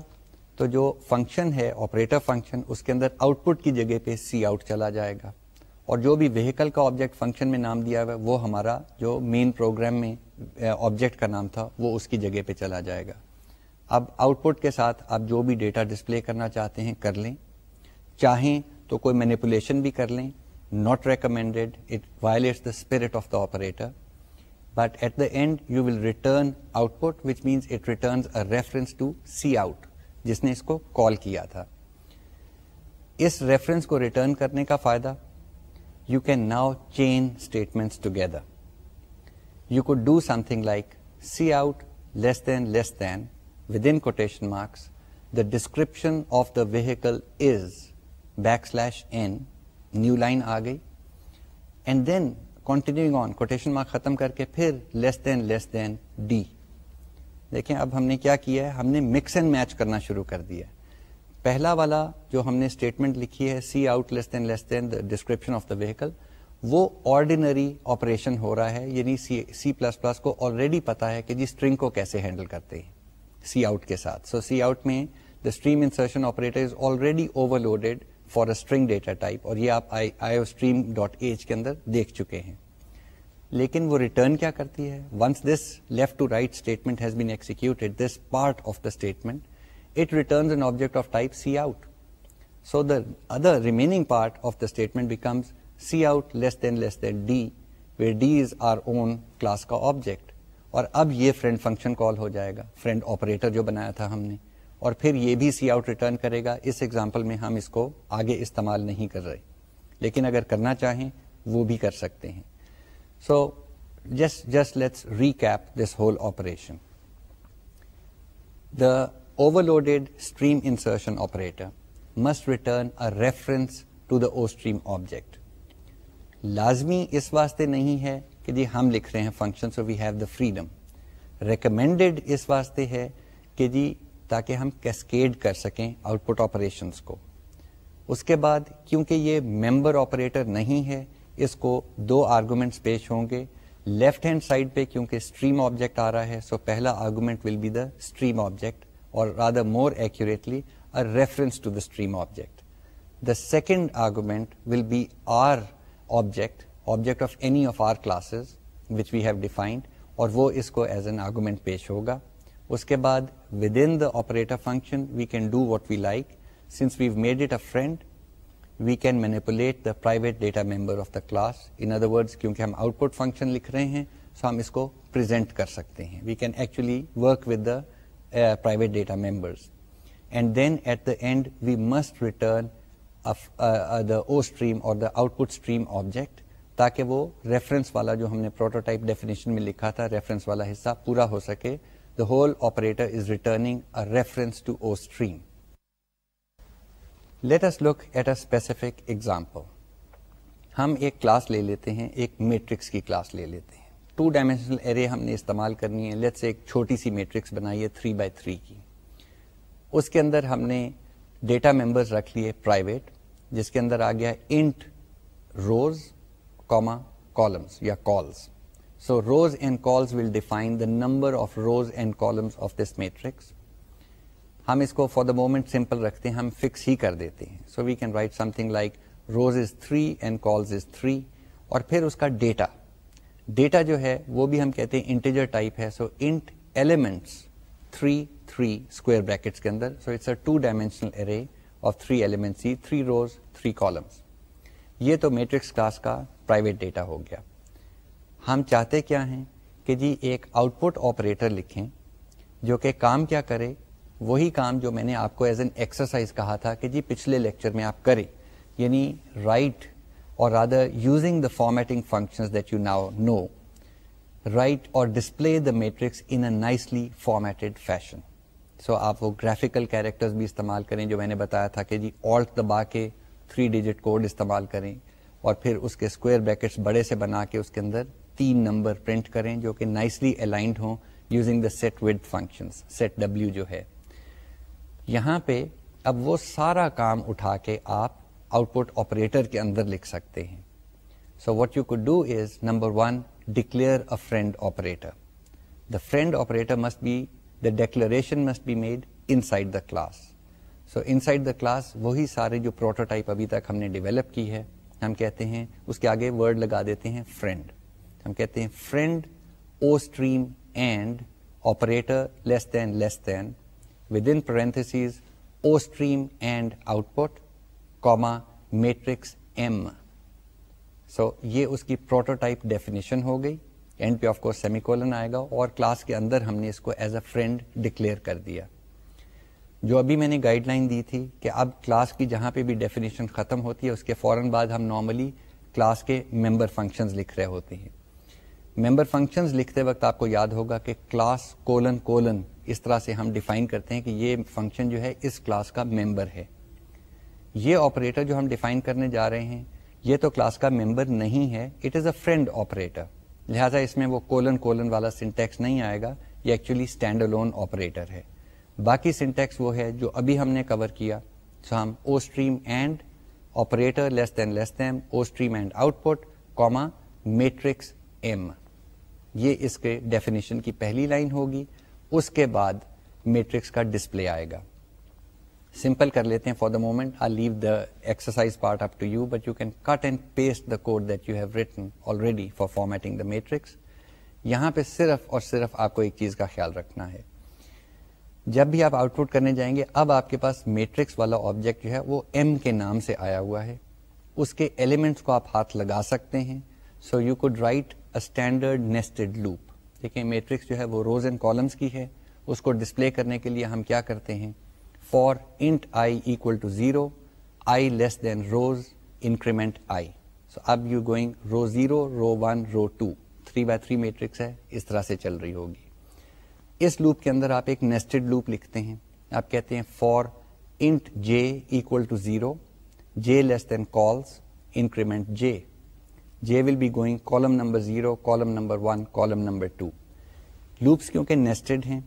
تو جو فنکشن ہے آپریٹر فنکشن اس کے اندر آؤٹ پٹ کی جگہ پہ سی آؤٹ چلا جائے گا۔ اور جو بھی وہیکل کا آبجیکٹ فنکشن میں نام دیا ہوا ہے، وہ ہمارا جو مین پروگرام میں آبجیکٹ کا نام تھا، وہ اس کی جگہ پہ چلا جائے گا۔ اب آؤٹ پٹ کے ساتھ آپ جو بھی ڈیٹا ڈسپلے کرنا چاہتے ہیں، کر لیں۔ چاہیں تو کوئی مینیپولیشن بھی کر لیں۔ Not recommended it violates the spirit of the operator but at the end you will return output which means it returns a reference to cout جس نے اس کو کال کیا تھا۔ اس ریفرنس کو ریٹرن کرنے کا فائدہ you can now chain statements together you کو do something like cout less than less than with in quotation marks the description of the vehicle is backslash n new line آ گئی and then continue on quotation mark ختم کر کے پھر لیس than less than D دیکھیں، اب ہم نے کیا کیا ہے؟ ہم نے مکس اینڈ میچ کرنا شروع کر دیا ہے۔ پہلا والا جو ہم نے اسٹیٹمنٹ لکھی ہے cout less than less than description of the vehicle وہ آرڈینری آپریشن ہو رہا ہے۔ یعنی سی پلس پلس کو آلریڈی پتا ہے کہ جی اسٹرنگ کو کیسے ہینڈل کرتے ہیں۔ سی آؤٹ کے ساتھ۔ سو سی آؤٹ میں the stream insertion operator is already overloaded for a string data type اور یہ آپ iostream dot h کے اندر دیکھ چکے ہیں۔ لیکن وہ ریٹرن کیا کرتی ہے؟ Once this left to right statement has been executed this part of the statement it returns an object of type cout. So the other remaining part of the statement becomes cout less than less than d, where d is our own class کا object. اور اب یہ friend function call ہو جائے گا friend operator جو بنایا تھا ہم نے۔ اور پھر یہ بھی سی آؤٹ ریٹرن کرے گا۔ اس ایگزامپل میں ہم اس کو آگے استعمال نہیں کر رہے۔ لیکن اگر کرنا چاہیں وہ بھی کر سکتے ہیں۔ So just just let's recap this whole operation the overloaded stream insertion operator must return a reference to the OStream object. لازمی اس واسطے نہیں ہے کہ جی ہم لکھ رہے ہیں function so we have the freedom recommended اس واسطے ہے کہ جی تاکہ ہم کیسکیڈ کر سکیں آؤٹ پٹ آپریشنس کو اس کے بعد کیونکہ یہ ممبر آپریٹر نہیں ہے اس کو دو آرگومنٹس پیش ہوں گے لیفٹ ہینڈ سائڈ پہ کیونکہ اسٹریم آبجیکٹ آ رہا ہے سو پہلا argument will be the stream object or rather more accurately, a reference to the stream object. The second argument will be our object, object of any of our classes which we have defined, اور وہ اس کو as an argument پیش ہوگا اس کے بعد within the operator function we can do what we like since we made it a friend we can manipulate the private data member of the class in other word کیونکہ ہم output function لکھ رہے ہیں سو ہم اس کو present کر سکتے ہیں we can actually work with the private data members and then at the end we must return the ostream or the output stream object تاکہ وہ ریفرنس والا جو ہم نے پروٹوٹائپ ڈیفینیشن میں لکھا تھا ریفرنس والا حصہ پورا ہو سکے the whole operator is returning reference to ostream let's look at a specific example ہم ایک کلاس لے لیتے ہیں، ایک میٹرکس کی کلاس لے لیتے ہیں ٹو ڈائمینشنل ایرے ہم نے استعمال کرنی ہے لیٹ سے ایک چھوٹی سی میٹرکس بنائی ہے تھری بائی تھری کی اس کے اندر ہم نے ڈیٹا ممبرز رکھ لیے پرائیویٹ جس کے اندر آ گیا انٹ روز comma columns یا calls. So rows and calls will define the number of rows and columns of this matrix. ہم اس کو فار دا مومنٹ سمپل رکھتے ہیں، ہم فکس ہی کر دیتے ہیں۔ So we can write something like rows is three and cols is three اور پھر اس کا ڈیٹا ڈیٹا جو ہے وہ بھی ہم کہتے ہیں انٹیجر ٹائپ ہے۔ So int elements three three square brackets کے اندر۔ So it's a two dimensional array of three elements three rows three columns یہ تو میٹرکس کلاس کا پرائیویٹ ڈیٹا ہو گیا۔ ہم چاہتے کیا ہیں کہ جی ایک آؤٹ پٹ آپریٹر لکھیں جو کہ کام کیا کرے وہی کام جو میں نے آپ کو ایز این ایکسرسائز کہا تھا کہ جی پچھلے لیکچر میں آپ کریں۔ یعنی write or other using the formatting function that you now know write or display the matrix in a nicely formatted fashion so آپ وہ گرافیکل کیریکٹر بھی استعمال کریں جو میں نے بتایا تھا کہ جی آلٹ دبا کے تھری ڈیجٹ کوڈ استعمال کریں اور پھر اس کے اسکوئر بریکٹس بڑے سے بنا کے اس کے اندر تین نمبر پرنٹ کریں جو کہ نائسلی الائنڈ ہوں using the set with function set W جو ہے۔ یہاں پہ اب وہ سارا کام اٹھا کے آپ آؤٹ پٹ آپریٹر کے اندر لکھ سکتے ہیں۔ So what you could do is number one declare a friend operator the friend operator must be the declaration must be made inside the class so inside the class وہی سارے جو prototype ابھی تک ہم نے ڈیولپ کی ہے ہم کہتے ہیں اس کے آگے ورڈ لگا دیتے ہیں فرینڈ ہم کہتے ہیں friend ostream and operator less than less than within parentheses ostream and output comma matrix m so یہ اس کی پروٹوٹائپ ڈیفینیشن ہو گئی اینڈ پہ آف کورس سیمیکولن آئے گا اور کلاس کے اندر ہم نے اس کو ایز اے فرینڈ ڈکلیئر کر دیا جو ابھی میں نے گائیڈ لائن دی تھی کہ اب کلاس کی جہاں پہ بھی ڈیفینیشن ختم ہوتی ہے اس کے فوراً بعد ہم نارملی کلاس کے ممبر فنکشنز لکھ رہے ہوتے ہیں ممبر فنکشنز لکھتے وقت آپ کو یاد ہوگا کہ کلاس کولن کولن اس طرح سے ہم ڈیفائن کرتے ہیں کہ یہ فنکشن جو ہے اس کلاس کا ممبر ہے۔ یہ آپریٹر جو ہم ڈیفائن کرنے جا رہے ہیں، یہ تو کلاس کا ممبر نہیں ہے، it is a friend operator. لہٰذا اس میں وہ کولن کولن والا سنٹیکس نہیں آئے گا، یہ ایکچولی اسٹینڈ لون آپریٹر ہے۔ باقی سنٹیکس وہ ہے جو ابھی ہم نے کور کیا۔ سو ہم ostream and operator less than less than, ostream and output comma matrix, m. یہ اس کے ڈیفینیشن کی پہلی لائن ہوگی، اس کے بعد میٹرکس کا ڈسپلے آئے گا۔ سمپل کر لیتے ہیں for the moment I leave the exercise part up to you but you can cut and paste the code that you have written already for formatting the matrix یہاں پہ صرف اور صرف آپ کو ایک چیز کا خیال رکھنا ہے۔ جب بھی آپ آؤٹ پٹ کرنے جائیں گے، اب آپ کے پاس میٹرکس والا آبجیکٹ جو ہے، وہ ایم کے نام سے آیا ہوا ہے۔ اس کے ایلیمنٹس کو آپ ہاتھ لگا سکتے ہیں۔ So you could write standard nested loop دیکھیں میٹرکس جو ہے وہ روز اینڈ کالمس کی ہے. اس کو ڈسپلے کرنے کے لیے ہم کیا کرتے ہیں؟ For int i equal to zero i less than rows increment i so اب you going row zero row one row two three by three matrix ہے. اس طرح سے چل رہی ہوگی. اس لوپ کے اندر آپ ایک نیسٹڈ لوپ لکھتے ہیں. آپ کہتے ہیں for int j equal to zero j less than cols increment j j will be going column number zero column number one column number two loops کیونکہ نیسٹڈ ہیں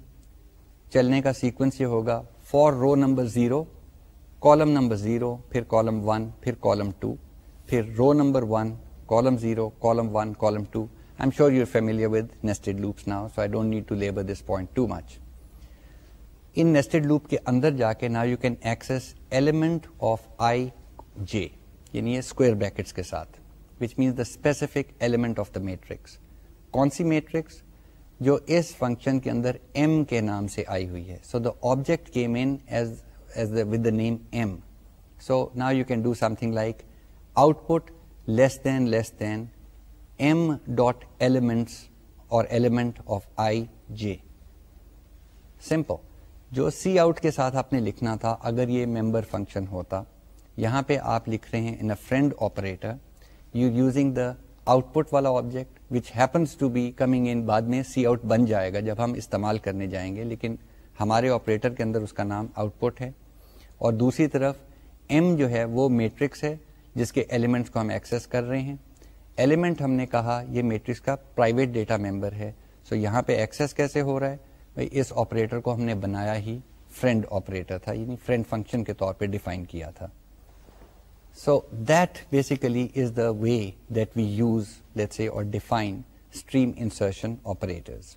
چلنے کا سیکوینس یہ ہوگا for row number zero column number zero پھر column one پھر column two پھر row number one column zero column one column two I'm sure you're familiar with nested loops now, so I don't need to labor this point too much. ان nested loop کے اندر جا کے نا you can access element of i j یعنی square brackets کے ساتھ. Which means the specific element of the matrix کون سی میٹرکس جو اس فنکشن کے اندر ایم کے نام سے آئی ہوئی ہے so the object came in as with the name m so نا you can do something like output less than less than m dot elements or element of i j simple جو C out کے ساتھ آپ نے لکھنا تھا اگر یہ ممبر فنکشن ہوتا یہاں پہ آپ لکھ رہے ہیں in a friend operator you using the output والا object which happens to be coming in بعد میں سی آؤٹ بن جائے گا جب ہم استعمال کرنے جائیں گے لیکن ہمارے آپریٹر کے اندر اس کا نام آؤٹ پٹ ہے اور دوسری طرف ایم جو ہے وہ میٹرکس ہے جس کے ایلیمنٹس کو ہم ایکسس کر رہے ہیں ایلیمنٹ ہم نے کہا یہ میٹرکس کا پرائیویٹ ڈیٹا ممبر ہے سو so یہاں پہ ایکسس کیسے ہو رہا ہے بھائی اس آپریٹر کو ہم نے بنایا ہی فرینڈ آپریٹر تھا یعنی فرینڈ فنکشن کے طور پہ ڈیفائن کیا تھا so that basically is the way that we use let see or define stream insertion operators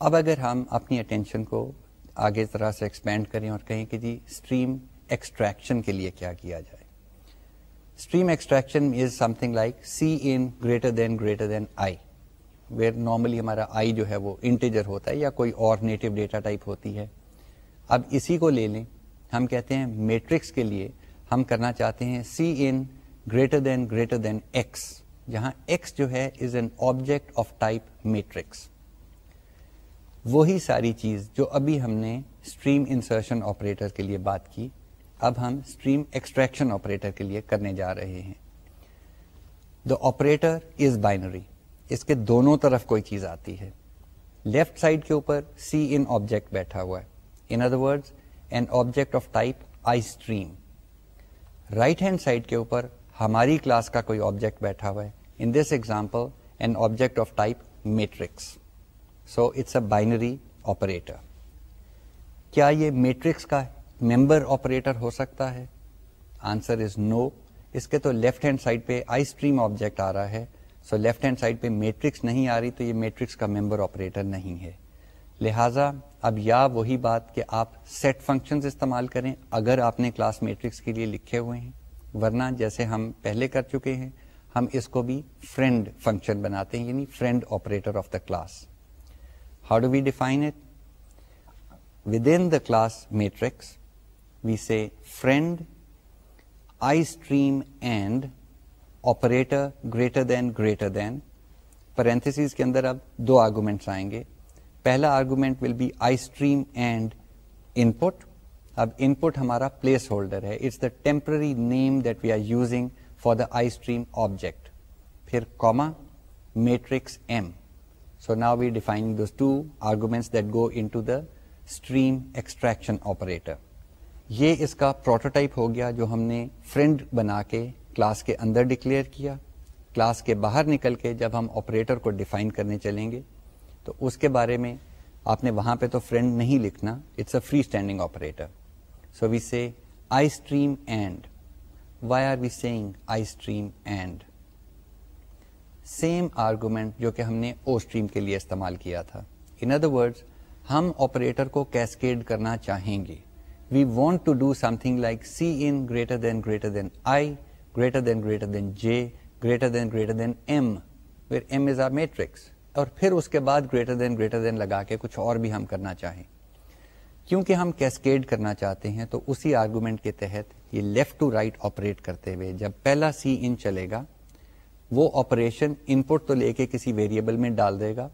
اب اگر ہم اپنی اٹینشن کو آگے طرح سے ایکسپینڈ کریں اور کہیں کہ جی اسٹریم ایکسٹریکشن کے لیے کیا کیا جائے؟ Stream extraction is something like cin greater than greater than i where normally ہمارا آئی جو ہے وہ انٹیجر ہوتا ہے یا کوئی اور نیٹو ڈیٹا ٹائپ ہوتی ہے. اب اسی کو لے لیں. ہم کہتے ہیں میٹرکس کے لیے ہم کرنا چاہتے ہیں cin greater than greater than x, جہاں ایکس جو ہے is an object of type matrix وہی ساری چیز جو ابھی ہم نے اسٹریم انسرشن آپریٹر کے لیے بات کی، اب ہم اسٹریم ایکسٹریکشن آپریٹر کے لیے کرنے جا رہے ہیں۔ دا آپریٹر از بائنری اس کے دونوں طرف کوئی چیز آتی ہے۔ لیفٹ سائڈ کے اوپر سی ان آبجیکٹ بیٹھا ہوا ہے۔ In other word an object of type istream right hand side کے اوپر ہماری کلاس کا کوئی آبجیکٹ بیٹھا ہوا ہے۔ In this example an object of type matrix so it's a binary operator کیا یہ میٹرکس کا ممبر آپریٹر ہو سکتا ہے؟ آنسر از نو اس کے تو لیفٹ ہینڈ سائڈ پہ آئی اسٹریم آبجیکٹ آ رہا ہے۔ سو لیفٹ ہینڈ سائڈ پہ میٹرکس نہیں آ رہی تو یہ میٹرکس کا ممبر آپریٹر نہیں ہے۔ لہذا اب یا وہی بات کہ آپ سیٹ فنکشن استعمال کریں اگر آپ نے کلاس میٹرکس کے لیے لکھے ہوئے ہیں، ورنہ جیسے ہم پہلے کر چکے ہیں، ہم اس کو بھی فرینڈ فنکشن بناتے ہیں یعنی friend operator of the class how do we define it within the class matrix we see friend istream and operator greater than greater than parenthesis کے اندر اب دو آرگومینٹس آئیں گے۔ پہلا argument will be istream and input اب input ہمارا place holder ہے. It's the temporary name that we are using for the istream object پھر comma matrix m so now we defining those two arguments that go into the stream extraction operator یہ اس کا prototype ہو گیا جو ہم نے friend بنا کے کلاس کے اندر ڈکلیئر کیا. کلاس کے باہر نکل کے جب ہم آپریٹر کو ڈیفائن کرنے چلیں گے تو اس کے بارے میں آپ نے وہاں پہ تو فرینڈ نہیں لکھنا it's a free standing operator so we see istream and why are we seeing istream and same argument جو کہ ہم نے او اسٹریم کے لیے استعمال کیا تھا۔ ان ادر ورڈ ہم آپریٹر کو کیسکیڈ کرنا چاہیں گے۔ We want to do something like cin greater than greater than i greater than greater than j greater than greater than m where m is our matrix اور پھر اس کے بعد گریٹر دین گریٹر دین لگا کے کچھ اور بھی ہم کرنا چاہیں۔ کیونکہ ہم کیسکیڈ کرنا چاہتے ہیں، تو اسی آرگومنٹ کے تحت یہ لیفٹ ٹو رائٹ آپریٹ کرتے ہوئے جب پہلا سی ان چلے گا، وہ آپریشن ان پٹ تو لے کے کسی ویریبل میں ڈال دے گا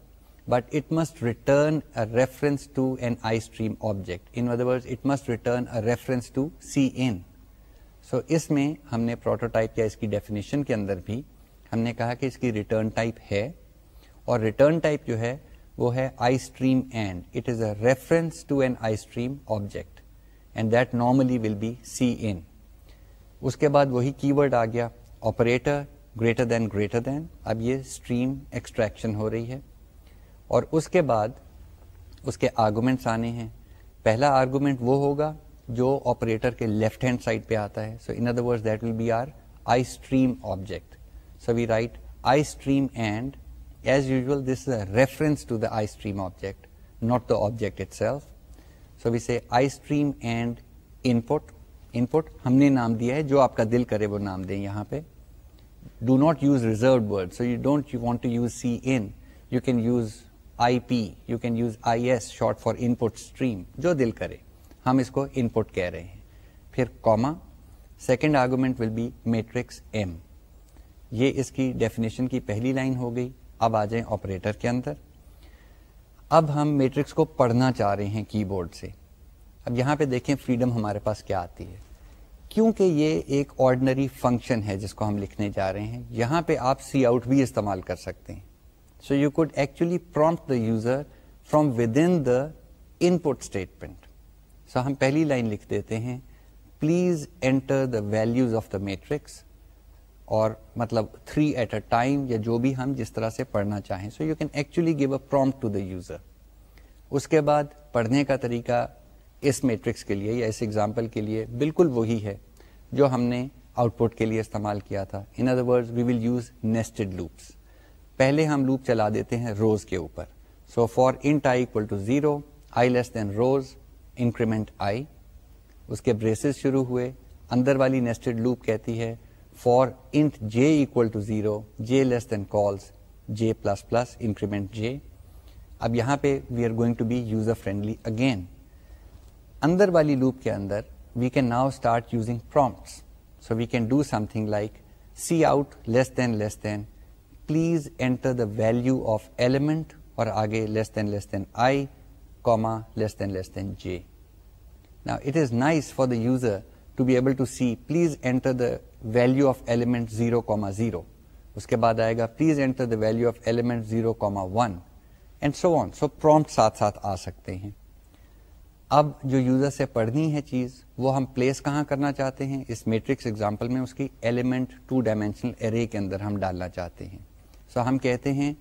but it must return reference to an istream object in other word it must return reference to cin so اس میں ہم نے پروٹوٹائپ یا اس کی ڈیفینیشن کے اندر بھی ہم نے کہا کہ اس کی ریٹرن ٹائپ ہے اور ریٹرن ٹائپ جو ہے وہ ہے istream and it is a reference to an istream object and that normally will be cin اس کے بعد وہی کی ورڈ آ گیا operator greater than greater than اب یہ اسٹریم ایکسٹریکشن ہو رہی ہے اور اس کے بعد اس کے آرگومنٹس آنے ہیں پہلا آرگومنٹ وہ ہوگا جو آپریٹر کے لیفٹ ہینڈ سائڈ پہ آتا ہے so in other word that will be our istream object so we write istream and as usual this is reference to the istream object not the object itself so we say istream and input ان پٹ ہم نے نام دیا ہے جو آپ کا دل کرے وہ نام دیں یہاں پہ do not use reserved word so you don't you want to use cin you can use I P you can use I S short for input stream جو دل کرے ہم اس کو ان پٹ کہہ رہے ہیں پھر comma second argument will be matrix m یہ اس کی ڈیفینیشن کی پہلی لائن ہو گئی اب آ جائیں آپریٹر کے اندر۔ اب ہم میٹرکس کو پڑھنا چاہ رہے ہیں کی بورڈ سے۔ اب یہاں پہ دیکھیں فریڈم ہمارے پاس کیا آتی ہے۔ کیونکہ یہ ایک آرڈنری فنکشن ہے جس کو ہم لکھنے جا رہے ہیں، یہاں پہ آپ سی آؤٹ بھی استعمال کر سکتے ہیں۔ So you could actually prompt the user from within the input statement so ہم پہلی لائن لکھ دیتے ہیں please enter the values of the matrix اور مطلب تھری ایٹ اے ٹائم یا جو بھی ہم جس طرح سے پڑھنا چاہیں. So you can actually give a prompt to the user اس کے بعد پڑھنے کا طریقہ اس میٹرکس کے لیے یا اس ایگزامپل کے لیے بالکل وہی ہے جو ہم نے آؤٹ پٹ کے لیے استعمال کیا تھا. In other word we will use nested loops پہلے ہم لوپ چلا دیتے ہیں روز کے اوپر. So for int i equal to zero i less than rows increment i اس کے بریسز شروع ہوئے. اندر والی نیسٹڈ لوپ کہتی ہے for int j equal to zero j less than cols j plus plus increment j اب یہاں پہ we are going to be user friendly again اندر والی لوپ کے اندر we can now start using prompts so we can do something like cout less than less than please enter the value of element اور آگے لیس than less than آئی کوما لیس than less than جے نا it is nice for the user to be able to see please enter the value of element zero comma zero اس کے بعد آئے گا please enter the value of element zero comma one and so on so prompt ساتھ ساتھ آ سکتے ہیں. اب جو user سے پڑھنی ہے چیز، وہ ہم پلیس کہاں کرنا چاہتے ہیں؟ اس میٹرکس ایگزامپل میں اس کی ایلیمنٹ ٹو ڈائمینشنل ارے کے اندر ہم ڈالنا چاہتے ہیں. سو so ہم کہتے ہیں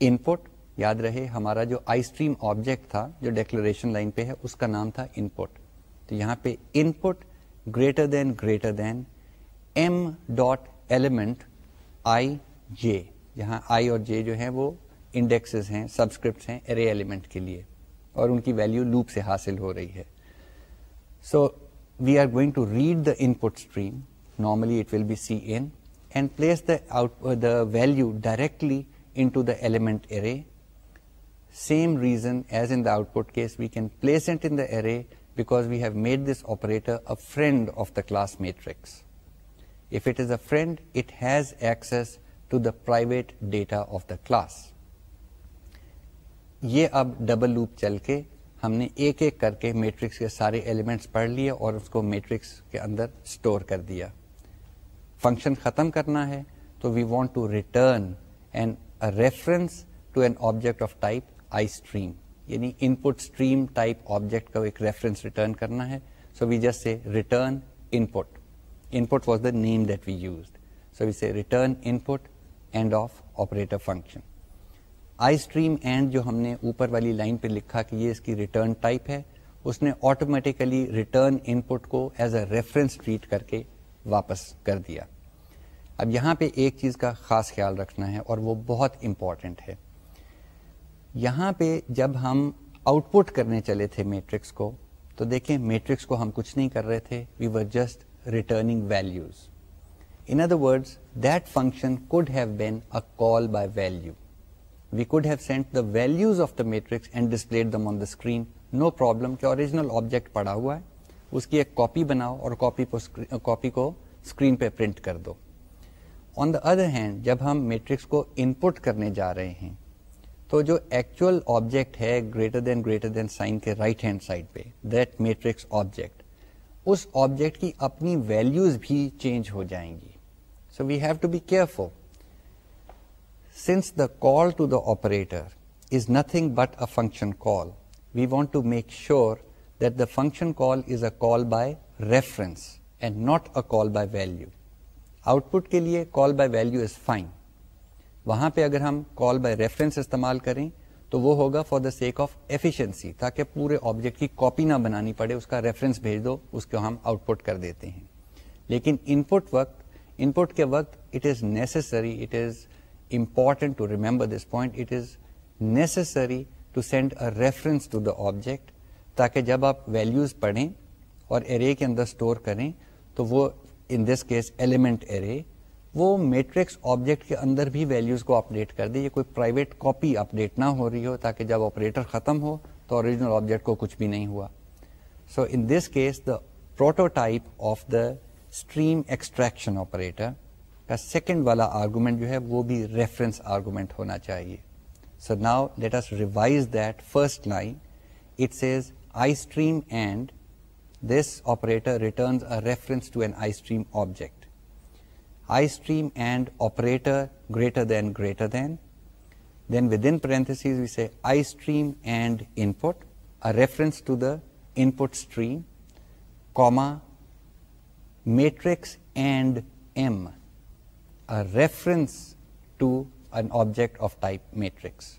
ان پٹ یاد رہے، ہمارا جو آئی اسٹریم آبجیکٹ تھا، جو ڈیکلریشن لائن پہ ہے، اس کا نام تھا ان پٹ تو یہاں پہ input greater than greater than m dot element i j جہاں آئی اور جے جو ہیں وہ انڈیکسز ہیں سبسکرپٹ ہیں ارے ایلیمنٹ کے لیے اور ان کی ویلو لوپ سے حاصل ہو رہی ہے. So we are going to read the input stream normally it will be cin and place the out the value directly into the element array same reason as in the output case we can place it in the array because we have made this operator a friend of the class matrix if it is a friend it has access to the private data of the class یہ اب double loop چل کے ہم نے ایک ایک کر کے میٹرکس کے سارے ایلیمنٹس پڑھ لیے اور اس کو میٹرکس کے اندر اسٹور کر دیا فنکشن ختم کرنا ہے تو we want to return and reference to an object of type istream یعنی input stream type object کا ایک ریفرنس ریٹرن کرنا ہے so we just say return input input was the name that we use so we say return input end of operator function istream and جو ہم نے اوپر والی line پہ لکھا کہ یہ اس کی ریٹرن ٹائپ ہے اس نے آٹومیٹیکلی ریٹرن ان پٹ کو ایز اے ریفرنس ٹریٹ کر کے واپس کر دیا اب یہاں پہ ایک چیز کا خاص خیال رکھنا ہے اور وہ بہت امپورٹنٹ ہے یہاں پہ جب ہم آؤٹ پٹ کرنے چلے تھے میٹرکس کو تو دیکھیں میٹرکس کو ہم کچھ نہیں کر رہے تھے we were just returning values in other word that function could have been a call by value we could have sent the values of the matrix and display them on the screen no problem کہ original object پڑا ہوا ہے اس کی ایک copy بناؤ اور copy کو اسکرین پہ پرنٹ کر دو آن دا ادر ہینڈ جب ہم میٹرکس کو ان پٹ کرنے جا رہے ہیں تو جو ایکچوئل آبجیکٹ ہے greater than greater than sign کے رائٹ ہینڈ سائڈ پہ دیٹ میٹرکس آبجیکٹ آبجیکٹ کی اپنی ویلوز بھی چینج ہو جائیں گی۔ So we've to be careful since the call to the operator is nothing but a function call we want to make sure the function call is a call by reference and not a call by value output کے لیے call by value is fine وہاں پہ اگر ہم call by reference استعمال کریں تو وہ ہوگا for the sake of efficiency تاکہ پورے آبجیکٹ کی کاپی نہ بنانی پڑے اس کا ریفرنس بھیج دو اس کو ہم آؤٹ پٹ کر دیتے ہیں۔ لیکن ان پٹ وقت ان پٹ کے وقت it is necessary it is important to remember this point, it is necessary to send a reference to the object تاکہ جب آپ ویلیوز پڑھیں اور ارے کے اندر اسٹور کریں تو وہ in this case element array وہ میٹرکس آبجیکٹ کے اندر بھی ویلیوز کو اپڈیٹ کر دے، یہ کوئی پرائیویٹ کاپی اپڈیٹ نہ ہو رہی ہو تاکہ جب آپریٹر ختم ہو تو اوریجنل آبجیکٹ کو کچھ بھی نہیں ہوا۔ So in this case the prototype of the stream extraction operator کا سیکنڈ والا آرگومنٹ جو ہے وہ بھی ریفرنس آرگومنٹ ہونا چاہیے۔ So now let's revise that first line it says istream and this operator returns reference to an istream object istream and operator greater than greater than than within parenthesis we say istream and input reference to the input stream comma matrix and m reference to an object of type matrix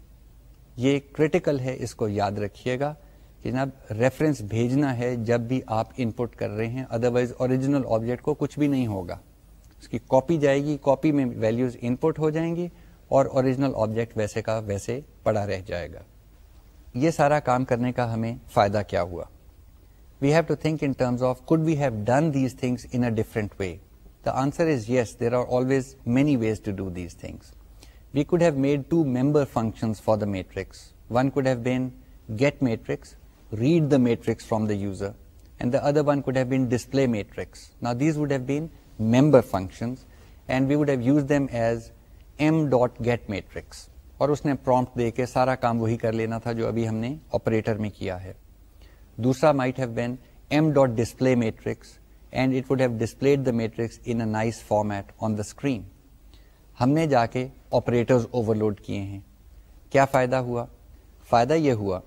یہ critical ہے، اس کو یاد رکھیے گا کہ جناب reference بھیجنا ہے جب بھی آپ ان پٹ کر رہے ہیں ادروائز اوریجنل آبجیکٹ کو کچھ بھی نہیں ہوگا. اس کی کاپی جائے گی کاپی میں ویلیوز ان پٹ ہو جائیں گی اور اوریجنل آبجیکٹ ویسے کا ویسے پڑا رہ جائے گا۔ یہ سارا کام کرنے کا ہمیں فائدہ کیا ہوا؟ We have to think in terms of could we have done these things in a different way the answer is yes there are always many ways to do these things we could have made two member function for the matrix one could have been get matrix read the matrix from the user and the other one could have been display matrix نا these would have been member functions and we would have use them as m dot get matrix اور اس نے prompt دے کے سارا کام وہی کر لینا تھا جو ابھی ہم نے آپریٹر میں کیا ہے۔ دوسرا might have been m dot display matrix and it would have displayed the matrix in a nice format on the screen ہم نے جا کے آپریٹر اوور لوڈ کیے ہیں۔ کیا فائدہ ہوا؟ فائدہ یہ ہوا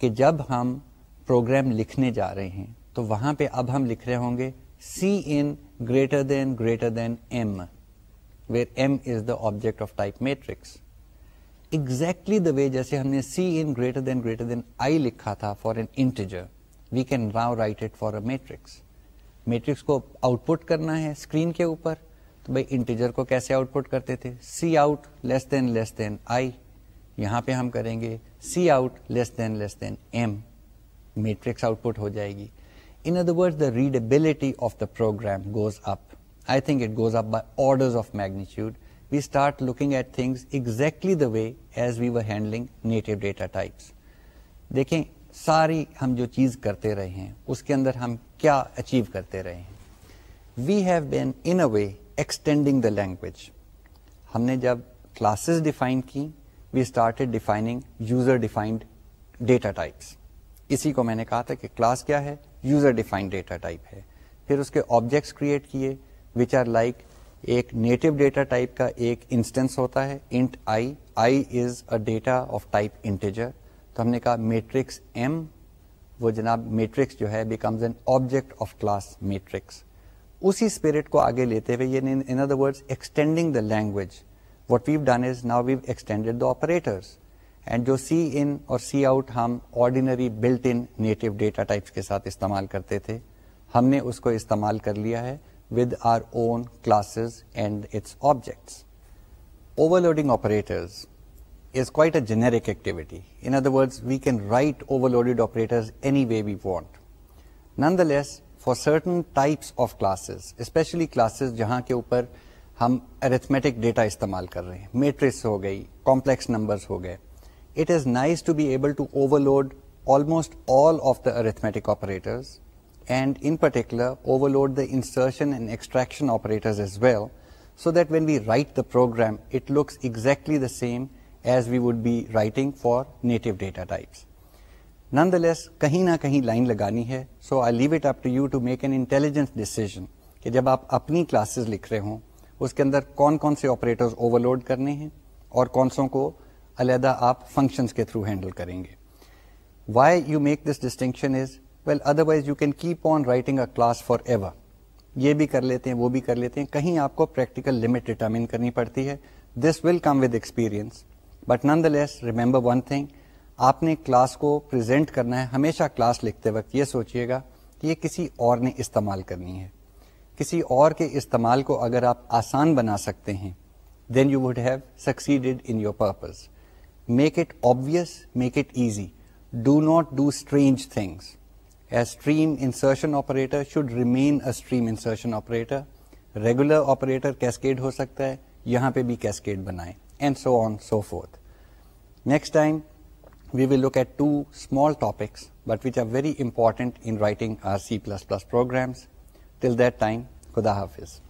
کہ جب ہم پروگرام لکھنے جا رہے ہیں، تو وہاں پہ اب ہم لکھ رہے ہوں گے cin greater than greater than m where m is the object of type matrix exactly the way جیسے ہم نے سی ان greater than greater than i لکھا تھا for an integer we can row write it for a matrix matrix کو output کرنا ہے screen کے اوپر، تو بھائی انٹیجر کو کیسے آؤٹ پٹ کرتے تھے؟ C out less than less than آئی یہاں پہ ہم کریں گے cout less than less than m matrix output ہو جائے گی۔ In other words, the readability of the program goes up. I think it goes up by orders of magnitude. We start looking at things exactly the way as we were handling native data types. دیکھیں ساری ہم جو چیز کرتے رہے ہیں اس کے اندر ہم کیا اچیو کرتے رہے ہیں we have been in a way extending the language ہم نے جب کلاسز ڈیفائن کی we started defining user defined data types اسی کو میں نے کہا تھا کہ کلاس کیا ہے؟ یوزر ڈیفائن ڈیٹا ٹائپ ہے۔ پھر اس کے آبجیکٹس کریٹ کیے وچ آر لائک ایک نیٹو ڈیٹا ٹائپ کا ایک انسٹنس ہوتا ہے int i i is a data of type integer تو ہم نے کہا میٹرکس ایم وہ جناب میٹرکس جو ہے becomes an object of class matrix اسی اسپرٹ کو آگے لیتے ہوئے یہ in other word extending the language what we've done is now we've extended the operators and جو سی ان اور سی آؤٹ ہم ordinary built in native data types کے ساتھ استعمال کرتے تھے، ہم نے اس کو استعمال کر لیا ہے with are own classes and its objects overloading operators is quite a generic activity in other word we can write overloaded operator anyway we want nonetheless for certain types of classes especially classes جہاں کے اوپر ہم arithmetic data استعمال کر رہے ہیں mattress ہو گئی complex numbers ہو گئے it is nice to be able to overload almost all of the arithmetic operators and in particular overload the insertion and extraction operators as well so that when we write the program it looks exactly the same as we would be writing for native data types. Nonetheless, کہیں نہ کہیں line لگانی ہے so I leave it up to you to make an intelligence decision کہ جب آپ اپنی classes لکھ رہے ہوں اس کے اندر کون کون سے آپریٹر اوور لوڈ کرنے ہیں اور کون سوں کو علیحدہ آپ فنکشنس کے تھرو ہینڈل کریں گے۔ Why you make this distinction is well otherwise you can keep on writing a class forever یہ بھی کر لیتے ہیں، وہ بھی کر لیتے ہیں۔ کہیں آپ کو پریکٹیکل لمٹ ڈیٹرمن کرنی پڑتی ہے۔ This will come with experience but nonetheless remember one thing آپ نے کلاس کو پرزینٹ کرنا ہے، ہمیشہ کلاس لکھتے وقت یہ سوچیے گا کہ یہ کسی اور نے استعمال کرنی ہے۔ کسی اور کے استعمال کو اگر آپ آسان بنا سکتے ہیں then you would have succeeded in your purpose make it obvious make it easy do not do strange things a stream insertion operator should remain a stream insertion operator regular operator cascade ہو سکتا ہے یہاں پہ بھی cascade بنائیں and so on so forth next time we will look at two small topics but which are very important in writing our C plus plus programs till that time خدا حافظ